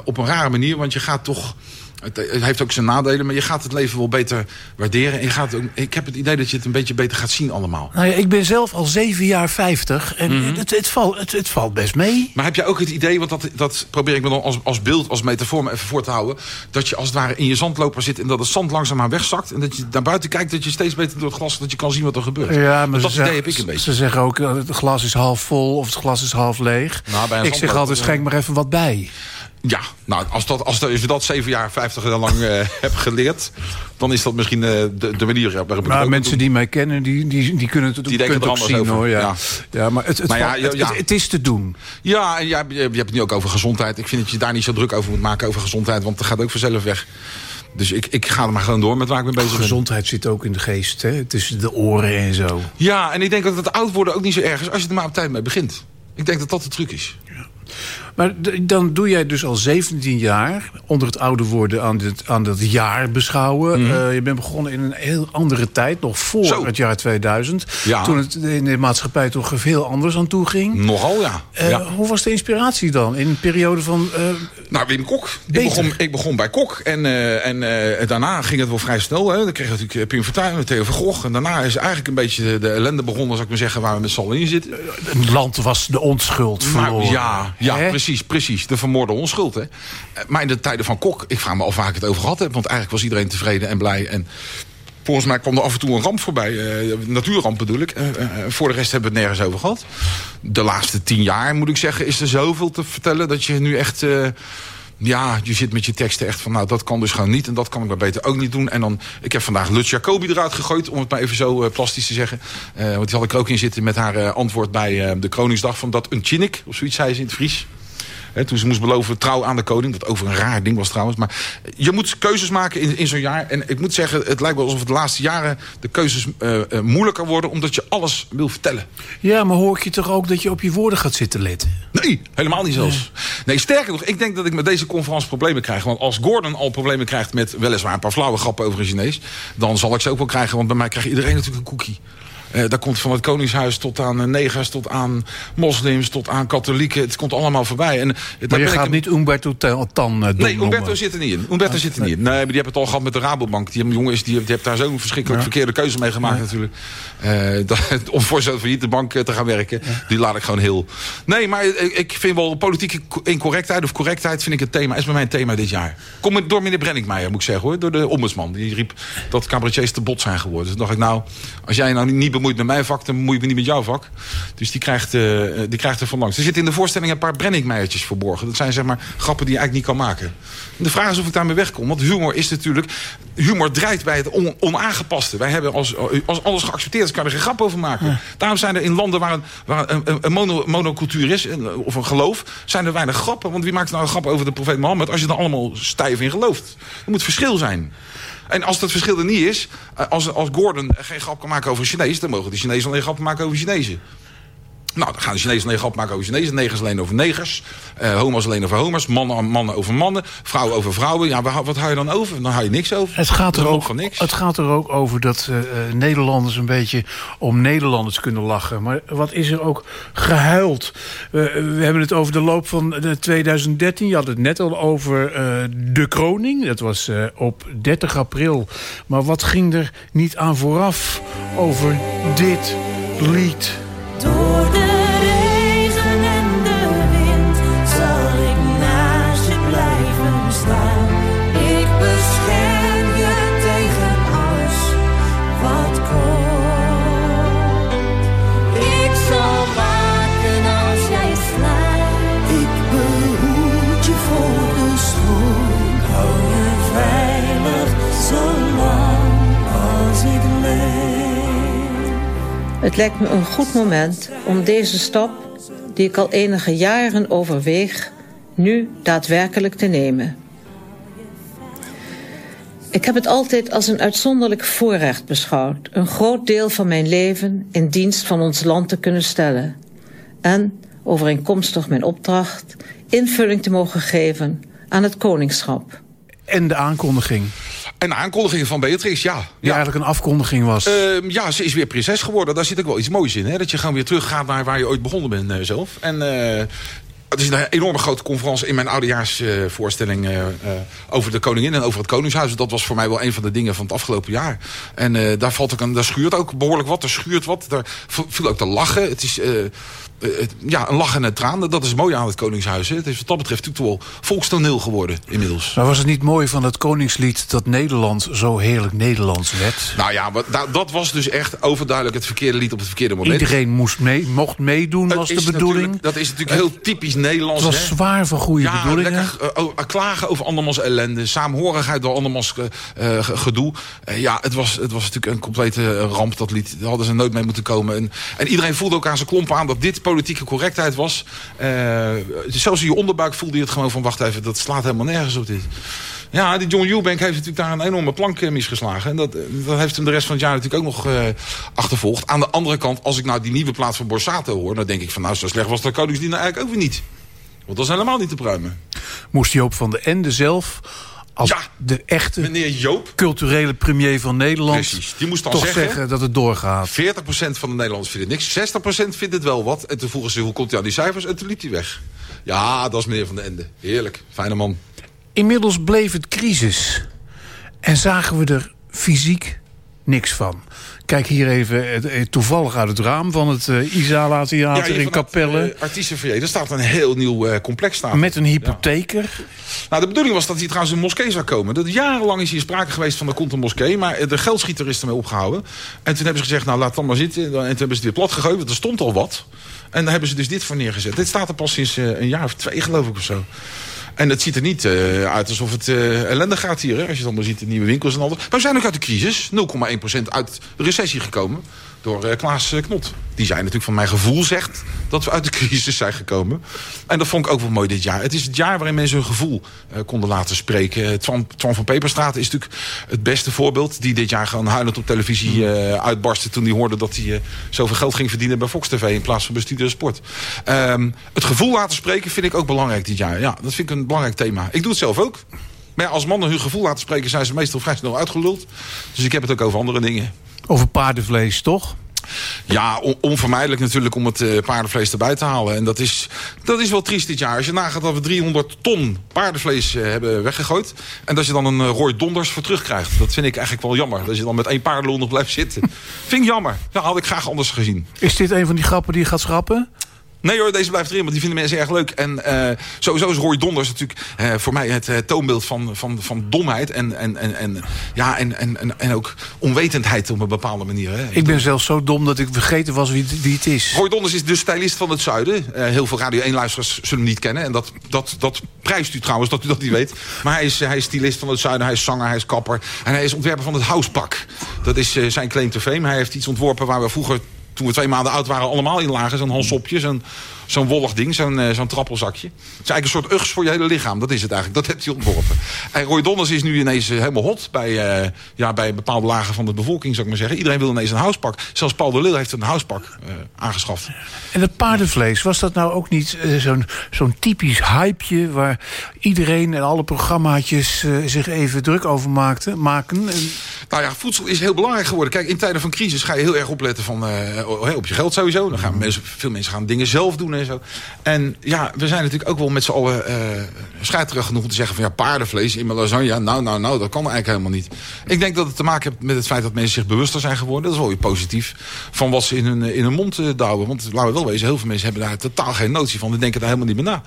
op een rare manier. Want je gaat toch... Het, het, heeft ook zijn nadelen, maar je gaat het leven wel beter waarderen. En je gaat ook, ik heb het idee dat je het een beetje beter gaat zien allemaal. Nou ja, ik ben zelf al zeven jaar vijftig en mm -hmm. het, het, valt, het, het, valt best mee. Maar heb jij ook het idee, want dat, dat probeer ik me dan als, als beeld, als metafoor me even voor te houden... dat je als het ware in je zandloper zit en dat het zand langzaamaan wegzakt... en dat je naar buiten kijkt, dat je steeds beter door het glas... dat je kan zien wat er gebeurt. Ja, maar dat idee heb ik een beetje. Ze zeggen ook, het glas is half vol of het glas is half leeg. Nou, ik zeg altijd, schenk maar even wat bij. Ja, nou, als, dat, als, als je dat zeven jaar, vijftig jaar lang uh, hebt geleerd... dan is dat misschien uh, de, de manier waarop het mensen doen. die mij kennen, die, die, die kunnen het, die denken er anders zien, over. hoor. Ja. Ja. ja, maar het, het, maar ja, het, ja. Het, het, is te doen. Ja, en ja, je, je hebt het nu ook over gezondheid. Ik vind dat je daar niet zo druk over moet maken over gezondheid... want dat gaat ook vanzelf weg. Dus ik, ik ga er maar gewoon door met waar ik mee bezig ben. Gezondheid zit ook in de geest, hè? tussen de oren en zo. Ja, en ik denk dat het oud worden ook niet zo erg is... als je er maar op tijd mee begint. Ik denk dat dat de truc is. Ja. Maar dan doe jij dus al 17 jaar onder het oude worden aan, dit, aan dat jaar beschouwen. Mm -hmm. uh, je bent begonnen in een heel andere tijd, nog voor Zo. het jaar 2000. Ja. Toen het in de maatschappij toch veel anders aan toe ging. Nogal, ja. Uh, ja. Hoe was de inspiratie dan in een periode van... Uh, nou, Wim Kok. Ik begon, ik begon, bij Kok. En, en daarna ging het wel vrij snel. Hè. Dan kreeg je natuurlijk Pim Fortuyn, Theo van Gogh. En daarna is eigenlijk een beetje de ellende begonnen, zou ik maar zeggen, waar we met z'n allen in zitten. Het land was de onschuld verloren. Maar, ja, ja precies. Precies, precies. De vermoorde onschuld. Hè. Maar in de tijden van Kok, ik vraag me al vaak het over gehad heb. Want eigenlijk was iedereen tevreden en blij. En volgens mij kwam er af en toe een ramp voorbij. Uh, natuurramp bedoel ik. Uh, uh, voor de rest hebben we het nergens over gehad. De laatste tien jaar, moet ik zeggen, is er zoveel te vertellen... dat je nu echt... ja, je zit met je teksten echt van, nou, dat kan dus gewoon niet... en dat kan ik maar beter ook niet doen. En dan, ik heb vandaag Lutz Jacobi eruit gegooid... om het maar even zo plastisch te zeggen. want die had ik ook in zitten met haar antwoord bij de Kroningsdag... van dat een chinnik, of zoiets zei ze in het Fries... Hè, toen ze moest beloven trouw aan de koning. Wat over een raar ding was trouwens. Maar je moet keuzes maken in, in zo'n jaar. En ik moet zeggen, het lijkt wel alsof de laatste jaren... de keuzes uh, uh, moeilijker worden, omdat je alles wil vertellen. Ja, maar hoor ik je toch ook dat je op je woorden gaat zitten letten? Nee, helemaal niet zelfs. Nee, sterker nog, ik denk dat ik met deze conferentie problemen krijg. Want als Gordon al problemen krijgt met weliswaar een paar flauwe grappen over een Chinees... dan zal ik ze ook wel krijgen, want bij mij krijgt iedereen natuurlijk een koekie. Uh, daar komt van het Koningshuis tot aan uh, negers, tot aan moslims, tot aan katholieken. Het komt allemaal voorbij. En, uh, maar je gaat ik... niet Umberto Tan uh, Nee, Umberto zit er niet in. Umberto ah, zit er niet in. Nee, maar die hebben het al gehad met de Rabobank. Die jongen is, die, die heeft daar zo'n verschrikkelijk ja. verkeerde keuze mee gemaakt ja. natuurlijk. Dat, om voor zo'n failliete bank te gaan werken. Ja. Die laat ik gewoon heel... Nee, maar ik vind wel politieke incorrectheid of correctheid vind ik het thema. Is bij mij een thema dit jaar. Kom door meneer Brenningmeijer, moet ik zeggen hoor. Door de ombudsman. Die riep dat cabaretiers te bot zijn geworden. Dus dacht ik nou, als jij nou niet bemoeit met mijn vak, dan bemoei ik me niet met jouw vak. Dus die krijgt, uh, die krijgt er van langs. Er zitten in de voorstelling een paar Brenningmeijertjes verborgen. Dat zijn zeg maar grappen die je eigenlijk niet kan maken. En de vraag is of ik daarmee wegkom. Want humor is natuurlijk... Humor draait bij het on, onaangepaste. Wij hebben als, als alles geaccepteerd is, kan er geen grap over maken. Ja. Daarom zijn er in landen waar een, waar een, een, een mono, monocultuur is, of een geloof, zijn er weinig grappen. Want wie maakt nou een grap over de profeet Mohammed als je er allemaal stijf in gelooft? Er moet verschil zijn. En als dat verschil er niet is, als, als Gordon geen grap kan maken over Chinees... dan mogen de Chinezen alleen grap maken over Chinezen. Nou, dan gaan de Chinezen alleen grap maken over Chinezen. Negers alleen over negers. Uh, homo's alleen over homo's. Mannen, mannen over mannen. Vrouwen over vrouwen. Ja, wat hou je dan over? Dan hou je niks over. Het gaat er, ook, niks. Het gaat er ook over dat uh, Nederlanders een beetje om Nederlanders kunnen lachen. Maar wat is er ook gehuild? Uh, we hebben het over de loop van 2013. Je had het net al over de kroning. Dat was op 30 april. Maar wat ging er niet aan vooraf over dit lied? Door Het lijkt me een goed moment om deze stap, die ik al enige jaren overweeg, nu daadwerkelijk te nemen. Ik heb het altijd als een uitzonderlijk voorrecht beschouwd... een groot deel van mijn leven in dienst van ons land te kunnen stellen... en, overeenkomstig mijn opdracht, invulling te mogen geven aan het koningschap. En de aankondiging. En de aankondiging van Beatrix, ja. Die eigenlijk een afkondiging was. Uh, ja, ze is weer prinses geworden. Daar zit ook wel iets moois in. Hè? Dat je gewoon weer teruggaat naar waar je ooit begonnen bent uh, zelf. En uh, het is een enorme grote conferentie in mijn oudejaarsvoorstelling uh, over de koningin en over het koningshuis. Dat was voor mij wel een van de dingen van het afgelopen jaar. En daar, valt ook een, daar schuurt ook behoorlijk wat. Er schuurt wat. Daar viel ook te lachen. Het is... Uh, ja, een lach en een traan. Dat is mooi aan het Koningshuis. Hè. Het is wat dat betreft natuurlijk wel volkstoneel geworden inmiddels. Maar was het niet mooi van het Koningslied dat Nederland zo heerlijk Nederlands werd? Nou ja, nou, dat was dus echt overduidelijk het verkeerde lied op het verkeerde moment. Iedereen moest mee, mocht meedoen, was de bedoeling. Dat is natuurlijk heel typisch Nederlands. Het was hè? zwaar van goede ja, bedoelingen. Lekker, uh, klagen over andermans ellende. Saamhorigheid door andermans uh, gedoe. ja, het was, het was natuurlijk een complete ramp, dat lied. Daar hadden ze nooit mee moeten komen. En, en iedereen voelde ook aan zijn klompen aan dat dit politieke correctheid was. Uh, zelfs in je onderbuik voelde je het gewoon van... wacht even, dat slaat helemaal nergens op dit. Ja, die John Eubank heeft natuurlijk daar een enorme plank misgeslagen. En dat, dat heeft hem de rest van het jaar natuurlijk ook nog achtervolgd. Aan de andere kant, als ik nou die nieuwe plaats van Borsato hoor... dan denk ik van nou, zo slecht was de Koningsdiener eigenlijk ook weer niet. Want dat is helemaal niet te pruimen. Moest Joop van de Ende zelf als ja, de echte meneer Joop, culturele premier van Nederland... Precies, die moest dan toch zeggen, zeggen, dat het doorgaat. 40% van de Nederlanders vindt het niks, 60% vindt het wel wat. En toen vroegen ze, hoe komt hij aan die cijfers? En toen liep hij weg. Ja, dat is meneer Van den Ende. Heerlijk, fijne man. Inmiddels bleef het crisis. En zagen we er fysiek niks van. Kijk hier even toevallig uit het raam van het uh, Isala Theater ja, in Capelle. Uh, er staat een heel nieuw uh, complex staan. Met een hypotheker. Ja. Nou, de bedoeling was dat hij trouwens een moskee zou komen. Dat jarenlang is hier sprake geweest van er komt een moskee. Maar de geldschieter is ermee opgehouden. En toen hebben ze gezegd, nou laat dan maar zitten. En toen hebben ze het weer plat gegooid, want er stond al wat. En daar hebben ze dus dit voor neergezet. Dit staat er pas sinds een jaar of twee geloof ik of zo. En het ziet er niet uh, uit alsof het uh, ellendig gaat hier. Hè? Als je dan maar ziet de nieuwe winkels en alles. Maar we zijn ook uit de crisis, 0,1% uit de recessie gekomen door uh, Klaas Knot. Die zei natuurlijk van mijn gevoel zegt dat we uit de crisis zijn gekomen. En dat vond ik ook wel mooi dit jaar. Het is het jaar waarin mensen hun gevoel uh, konden laten spreken. Twan, Twan van Peperstraat is natuurlijk het beste voorbeeld. Die dit jaar gewoon huilend op televisie uh, uitbarstte... toen hij hoorde dat hij zoveel geld ging verdienen bij Fox TV... in plaats van Studio Sport. Um, het gevoel laten spreken vind ik ook belangrijk dit jaar. Ja, dat vind ik een belangrijk thema. Ik doe het zelf ook. Maar ja, als mannen hun gevoel laten spreken... zijn ze meestal vrij snel uitgeluld. Dus ik heb het ook over andere dingen. Over paardenvlees, toch? Ja, on onvermijdelijk natuurlijk om het uh, paardenvlees erbij te halen. En dat is, dat is wel triest dit jaar. Als je nagaat dat we 300 ton paardenvlees uh, hebben weggegooid... en dat je dan een uh, Roy Donders voor terugkrijgt. Dat vind ik eigenlijk wel jammer. Dat je dan met één paardenlul nog blijft zitten. vind ik jammer. Dat had ik graag anders gezien. Is dit een van die grappen die je gaat schrappen? Nee hoor, deze blijft erin, want die vinden mensen erg leuk. En uh, sowieso is Roy Donders natuurlijk uh, voor mij het uh, toonbeeld van, van, van domheid. En, en, en, en, ja, en, en, en ook onwetendheid op een bepaalde manier. Hè. Ik ben zelfs zo dom dat ik vergeten was wie, wie het is. Roy Donders is de stylist van het zuiden. heel veel Radio 1-luisteraars zullen hem niet kennen. En dat, dat, dat prijst u trouwens, dat u dat niet weet. Maar hij is, hij is stylist van het zuiden, hij is zanger, hij is kapper. En hij is ontwerper van het housepak. Dat is zijn claim to fame. Hij heeft iets ontworpen waar we vroeger toen we twee maanden oud waren, allemaal in lagen. Zo'n Hansopje, zo'n zo'n wollig ding, zo'n uh, zo'n trappelzakje. Het is eigenlijk een soort ugs voor je hele lichaam. Dat is het eigenlijk. Dat heeft hij ontworpen. En Roy Donners is nu ineens uh, helemaal hot bij, uh, ja, bij bepaalde lagen van de bevolking, zou ik maar zeggen. Iedereen wil ineens een housepak. Zelfs Paul de Lille heeft een housepak aangeschaft. En het paardenvlees, was dat nou ook niet zo'n zo'n typisch hypeje... waar iedereen en alle programmaatjes zich even druk over maakten, maken? En... Nou ja, voedsel is heel belangrijk geworden. Kijk, in tijden van crisis ga je heel erg opletten van, op je geld sowieso. Dan gaan mensen, veel mensen gaan dingen zelf doen en zo. En ja, we zijn natuurlijk ook wel met z'n allen uh, scheiterig genoeg om te zeggen van ja, paardenvlees in mijn. Nou, nou, nou, dat kan eigenlijk helemaal niet. Ik denk dat het te maken heeft met het feit dat mensen zich bewuster zijn geworden. Dat is wel weer positief van wat ze in hun, in hun mond uh, douwen. Want laten we wel wezen, heel veel mensen hebben daar totaal geen notie van. Die denken daar helemaal niet meer na.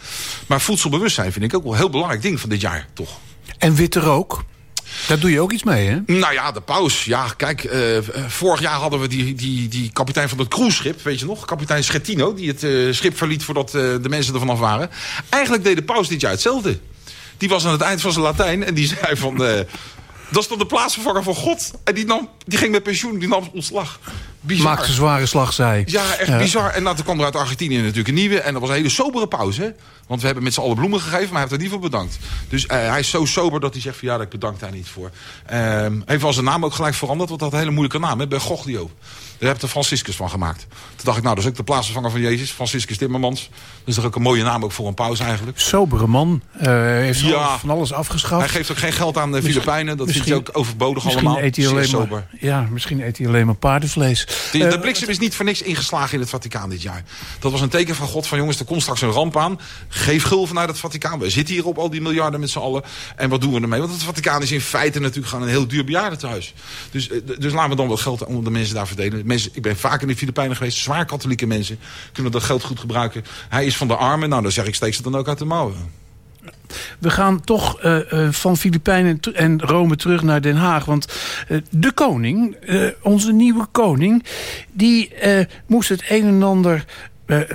Maar voedselbewustzijn vind ik ook wel een heel belangrijk ding van dit jaar, toch? En witte rook? Daar doe je ook iets mee, hè? Nou ja, de paus. Ja, kijk, uh, vorig jaar hadden we die, die, die kapitein van het cruiseschip, weet je nog? Kapitein Schettino, die het uh, schip verliet voordat uh, de mensen er vanaf waren. Eigenlijk deed de paus dit jaar hetzelfde. Die was aan het eind van zijn Latijn en die zei van... dat is dan de plaatsvervanger van God. En die, die ging met pensioen, die nam ontslag. Bizar. Maakte een zware slag, zei Ja, echt ja. bizar. En nou, toen kwam er uit Argentinië natuurlijk een nieuwe. En dat was een hele sobere pauze, hè? Want we hebben met z'n allen bloemen gegeven, maar hij heeft er niet voor bedankt. Dus uh, hij is zo sober dat hij zegt van ja, ik bedank daar niet voor. Uh, heeft wel zijn naam ook gelijk veranderd, want dat had een hele moeilijke naam, hè? Bergoglio. Daar heb ik de Franciscus van gemaakt. Toen dacht ik, nou, dat is ook de plaatsvervanger van Jezus. Franciscus Timmermans. Dat is toch ook een mooie naam ook voor een paus eigenlijk. Sobere man. Uh, heeft ja. van alles afgeschaft. Hij geeft ook geen geld aan de Filipijnen. Dat vindt hij ook overbodig misschien allemaal. Eet hij alleen maar, ja, misschien eet hij alleen maar paardenvlees. De, de bliksem is niet voor niks ingeslagen in het Vaticaan dit jaar. Dat was een teken van God van jongens, er komt straks een ramp aan. Geef gulven naar het Vaticaan. We zitten hier op al die miljarden met z'n allen. En wat doen we ermee? Want het Vaticaan is in feite natuurlijk gewoon een heel duur bejaardentehuis. Dus, dus laten we dan wat geld onder de mensen daar verdelen. Ik ben vaak in de Filipijnen geweest. Zwaar katholieke mensen kunnen dat geld goed gebruiken. Hij is van de armen. Nou, dan zeg ik steeds het dan ook uit de mouwen. We gaan toch uh, uh, van Filipijnen en Rome terug naar Den Haag. Want uh, de koning, onze nieuwe koning... die moest het een en ander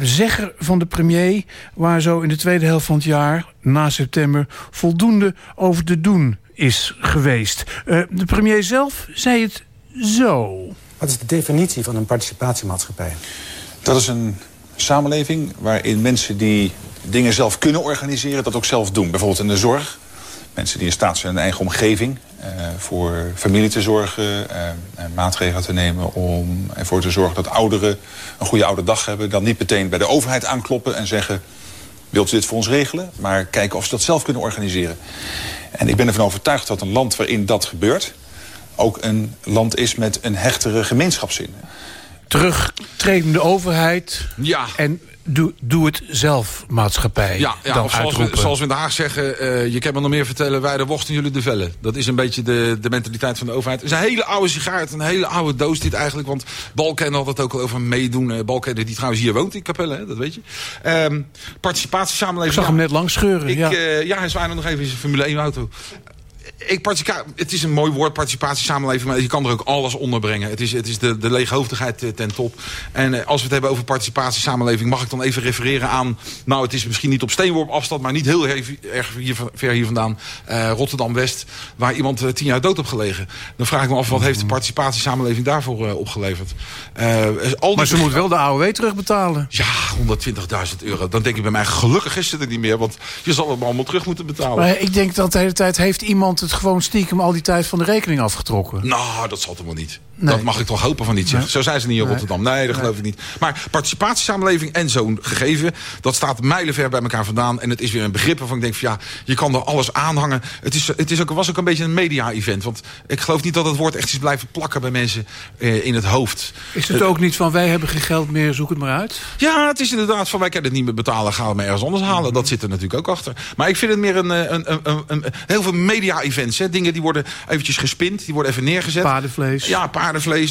zeggen van de premier... waar zo in de tweede helft van het jaar, na september... voldoende over te doen is geweest. de premier zelf zei het zo. Wat is de definitie van een participatiemaatschappij? Dat is een samenleving waarin mensen die dingen zelf kunnen organiseren... dat ook zelf doen. Bijvoorbeeld in de zorg. Mensen die in staat zijn in hun eigen omgeving... Uh, voor familie te zorgen, en maatregelen te nemen om ervoor te zorgen dat ouderen een goede oude dag hebben. Dan niet meteen bij de overheid aankloppen en zeggen... wilt u dit voor ons regelen? Maar kijken of ze dat zelf kunnen organiseren. En ik ben ervan overtuigd dat een land waarin dat gebeurt... ook een land is met een hechtere gemeenschapszin. Terugtredende overheid ja. en doe, doe het zelf maatschappij. Ja, ja dan of zoals we, zoals we in Den Haag zeggen, uh, je kan me nog meer vertellen, wij de worsten jullie de vellen. Dat is een beetje de, de mentaliteit van de overheid. Het is een hele oude sigaret, een hele oude doos dit eigenlijk. Want Balken had het ook al over meedoen. Uh, Balken die trouwens hier woont in Capelle, hè, dat weet je. Um, participatie, samenleving. Ik zag hem net langs scheuren. Ik, ja. Uh, ja, hij zwaaide nog even in zijn Formule 1 auto ik het is een mooi woord, participatie, samenleving, maar je kan er ook alles onder brengen. Het is, het is de, de leeghoofdigheid eh, ten top. En eh, als we het hebben over participatie, samenleving, mag ik dan even refereren aan, nou het is misschien niet op steenworp afstand, maar niet heel erg, erg hier, ver hier vandaan, eh, Rotterdam-West, waar iemand tien jaar dood op gelegen. Dan vraag ik me af, wat heeft de participatie, samenleving daarvoor eh, opgeleverd? Eh, al Maar ze moet wel de AOW terugbetalen. Ja, 120.000 euro. Dan denk ik bij mij, gelukkig is het er niet meer, want je zal het allemaal terug moeten betalen. Maar ik denk dat de hele tijd heeft iemand het gewoon stiekem al die tijd van de rekening afgetrokken. Nou, dat zal toch wel niet. Nee. Dat mag ik toch hopen van niet. Nee. Zo zijn ze niet in. Rotterdam. Nee, dat geloof ik niet. Maar participatiesamenleving en zo'n gegeven... dat staat mijlenver bij elkaar vandaan. En het is weer een begrip waarvan ik denk... Van, ja, je kan er alles aanhangen. Het, is, het is ook, was ook een beetje een media-event. Want ik geloof niet dat het woord echt is blijven plakken bij mensen eh, in het hoofd. Is het ook niet van wij hebben geen geld meer, zoek het maar uit? Ja, het is inderdaad van wij kunnen het niet meer betalen, gaan we het maar ergens anders halen. Dat zit er natuurlijk ook achter. Maar ik vind het meer een, eh, een, een, een, heel veel media-events. Dingen die worden eventjes gespind, die worden even neergezet. Paardenvlees. Ja, paardenvlees.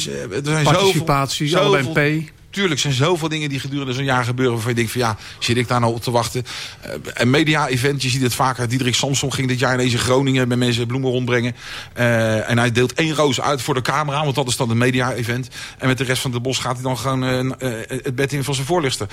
Eh, Er zijn Participatie, zoveel. Tuurlijk, zijn zoveel dingen die gedurende zo'n jaar gebeuren... waarvan je denkt van ja, zit ik daar nou op te wachten? Eh, een media-event, je ziet het vaker. Diederik Samson ging dit jaar ineens in Groningen... met mensen bloemen rondbrengen. Eh, en hij deelt één roos uit voor de camera... want dat is dan een media-event. En met de rest van het bos gaat hij dan gewoon eh, het bed in van zijn voorlichter.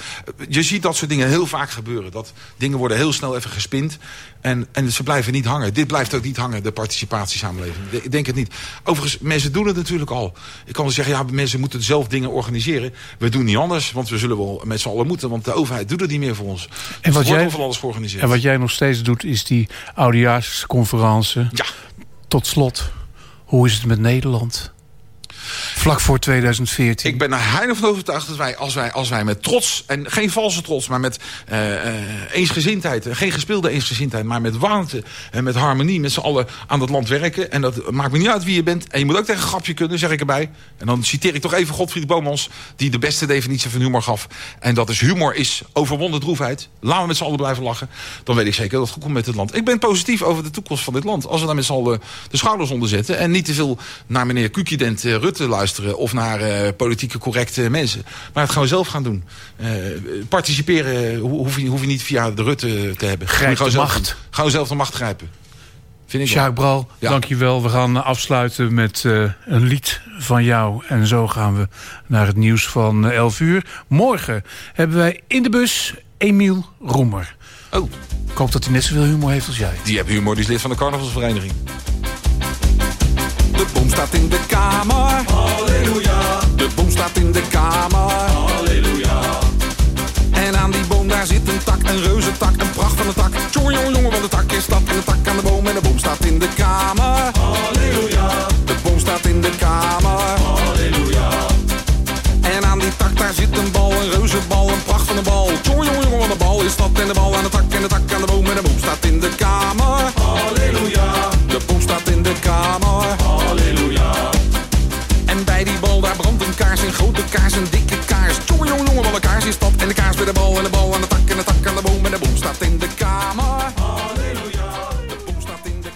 Je ziet dat soort dingen heel vaak gebeuren. Dat dingen worden heel snel even gespind. En, en ze blijven niet hangen. Dit blijft ook niet hangen, de participatiesamenleving. Ik denk het niet. Overigens, mensen doen het natuurlijk al. Ik kan wel zeggen, ja, mensen moeten zelf dingen organiseren. Doen niet anders, want we zullen wel met z'n allen moeten. Want de overheid doet het niet meer voor ons. En Dus wat, jij, van alles georganiseerd. en wat jij nog steeds doet, is die oudejaarsconferentie. Ja. Tot slot, hoe is het met Nederland? Vlak voor 2014. Ik ben er heilig van overtuigd dat wij als, wij, als wij met trots, en geen valse trots, maar met eh, eh, eensgezindheid, eh, geen gespeelde eensgezindheid, maar met warmte en met harmonie, met z'n allen aan dat land werken. En dat maakt me niet uit wie je bent. En je moet ook tegen een grapje kunnen, zeg ik erbij. En dan citeer ik toch even Godfried Bomans, die de beste definitie van humor gaf. En dat is humor is overwonnen droefheid. Laten we met z'n allen blijven lachen. Dan weet ik zeker dat het goed komt met het land. Ik ben positief over de toekomst van dit land. Als we daar met z'n allen de schouders onder zetten. En niet te veel naar meneer Kukiedent eh, Luisteren. Of naar eh, politieke correcte mensen. Maar het gewoon zelf gaan doen. Eh, participeren ho- hoef je, hoef je niet via de Rutte te hebben. Grijp gewoon de zelf macht. doen. Gewoon zelf de macht grijpen. Vind ik. Jacques Bral, Ja. dankjewel. We gaan afsluiten met eh, een lied van jou. En zo gaan we naar het nieuws van eh, 11 uur. Morgen hebben wij in de bus Emiel Roemer. Oh. Ik hoop dat hij net zoveel humor heeft als jij. Die heeft humor, die is lid van de carnavalsvereniging. De boom staat in de kamer. Halleluja. De boom staat in de kamer. Halleluja. En aan die boom daar zit een tak, een reuze tak, een pracht van een tak. Tjonge jongen, jongen, want de tak is dat. En de tak aan de boom en de boom staat in de kamer. Halleluja. De boom staat in de kamer. Halleluja. En aan die tak daar zit een bal, een reuze bal, een pracht van een bal. Tjonge jongen, jongen, want de bal is dat. En de bal aan de tak en de tak aan de boom en de boom staat in de kamer. De bal en de bal aan de tak en de tak aan de boom en de boom staat in de kamer. Halleluja. De boom staat in de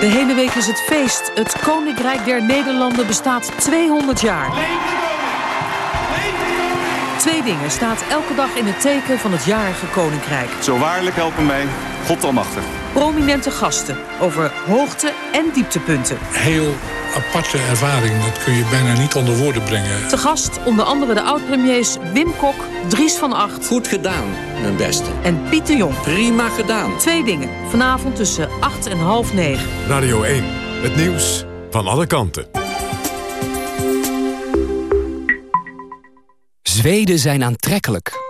De hele week is het feest. Het Koninkrijk der Nederlanden bestaat 200 jaar. Twee dingen staat elke dag in het teken van het jarige Koninkrijk. Zo waarlijk helpen mij, God almachtig. Prominente gasten over hoogte- en dieptepunten. Heel aparte ervaring, dat kun je bijna niet onder woorden brengen. Te gast onder andere de oud-premiers Wim Kok, Dries van Acht. Goed gedaan, mijn beste. En Piet de Jong. Prima gedaan. Twee dingen. Vanavond tussen 8 en half 9. Radio 1, het nieuws van alle kanten. Zweden zijn aantrekkelijk.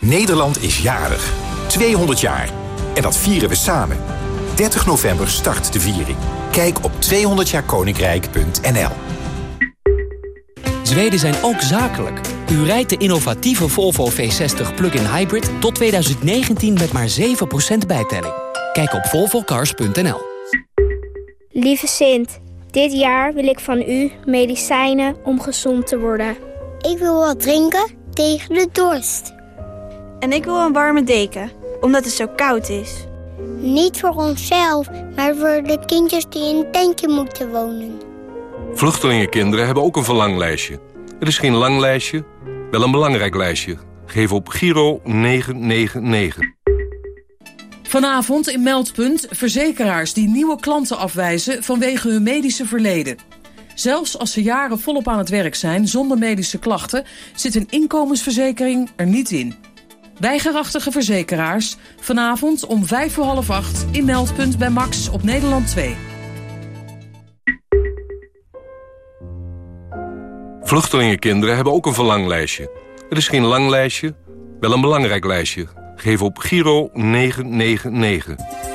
Nederland is jarig. 200 jaar. En dat vieren we samen. 30 november start de viering. Kijk op 200jaarkoninkrijk.nl Zweden zijn ook zakelijk. U rijdt de innovatieve Volvo V60 plug-in hybrid tot 2019 met maar 7% bijtelling. Kijk op volvocars.nl. Lieve Sint, dit jaar wil ik van u medicijnen om gezond te worden. Ik wil wat drinken tegen de dorst. En ik wil een warme deken, omdat het zo koud is. Niet voor onszelf, maar voor de kindjes die in een tentje moeten wonen. Vluchtelingenkinderen hebben ook een verlanglijstje. Het is geen lang lijstje, wel een belangrijk lijstje. Geef op Giro 999. Vanavond in Meldpunt verzekeraars die nieuwe klanten afwijzen vanwege hun medische verleden. Zelfs als ze jaren volop aan het werk zijn zonder medische klachten... zit een inkomensverzekering er niet in. Weigerachtige verzekeraars, vanavond om vijf voor half acht... in Meldpunt bij Max op Nederland 2. Vluchtelingenkinderen hebben ook een verlanglijstje. Het is geen lang lijstje, wel een belangrijk lijstje. Geef op Giro 999.